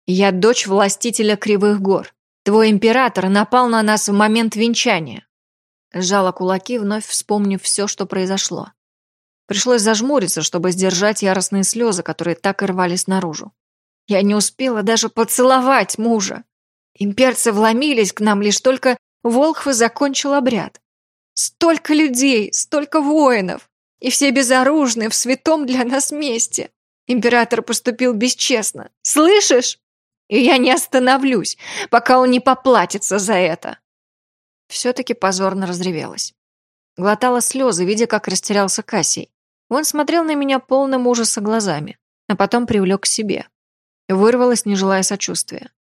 Я дочь властителя Кривых гор. Твой император напал на нас в момент венчания. Сжала кулаки, вновь вспомнив все, что произошло. Пришлось зажмуриться, чтобы сдержать яростные слезы, которые так и рвались наружу. Я не успела даже поцеловать мужа. Имперцы вломились к нам лишь только Волхв закончил обряд. Столько людей, столько воинов, и все безоружны в святом для нас месте. Император поступил бесчестно. Слышишь? И я не остановлюсь, пока он не поплатится за это. Все-таки позорно разревелась. Глотала слезы, видя, как растерялся Кассий. Он смотрел на меня полным ужаса глазами, а потом привлек к себе. Вырвалась, не желая сочувствия.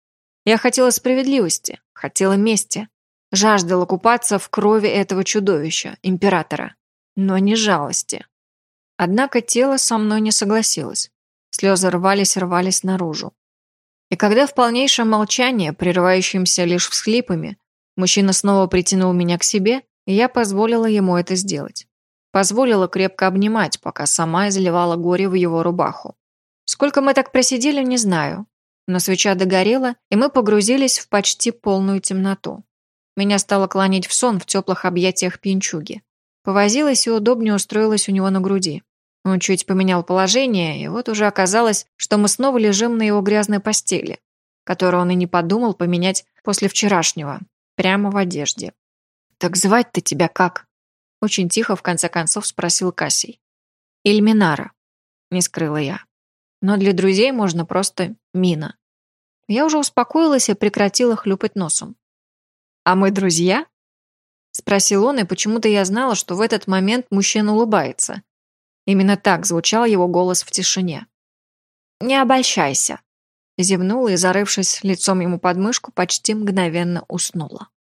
Я хотела справедливости, хотела мести, Жаждала купаться в крови этого чудовища, императора, но не жалости. Однако тело со мной не согласилось. Слезы рвались рвались наружу. И когда в полнейшем молчании, прерывающемся лишь всхлипами, мужчина снова притянул меня к себе, я позволила ему это сделать. Позволила крепко обнимать, пока сама изливала горе в его рубаху. Сколько мы так просидели, не знаю. Но свеча догорела, и мы погрузились в почти полную темноту. Меня стало клонить в сон в теплых объятиях пьянчуги. Повозилась и удобнее устроилась у него на груди. Он чуть поменял положение, и вот уже оказалось, что мы снова лежим на его грязной постели, которую он и не подумал поменять после вчерашнего, прямо в одежде. «Так звать-то тебя как?» Очень тихо, в конце концов, спросил Кассий. «Ильминара», — не скрыла я. «Но для друзей можно просто Мина». Я уже успокоилась и прекратила хлюпать носом. «А мы друзья?» Спросил он, и почему-то я знала, что в этот момент мужчина улыбается. Именно так звучал его голос в тишине. «Не обольщайся», — зевнула и, зарывшись лицом ему под мышку, почти мгновенно уснула.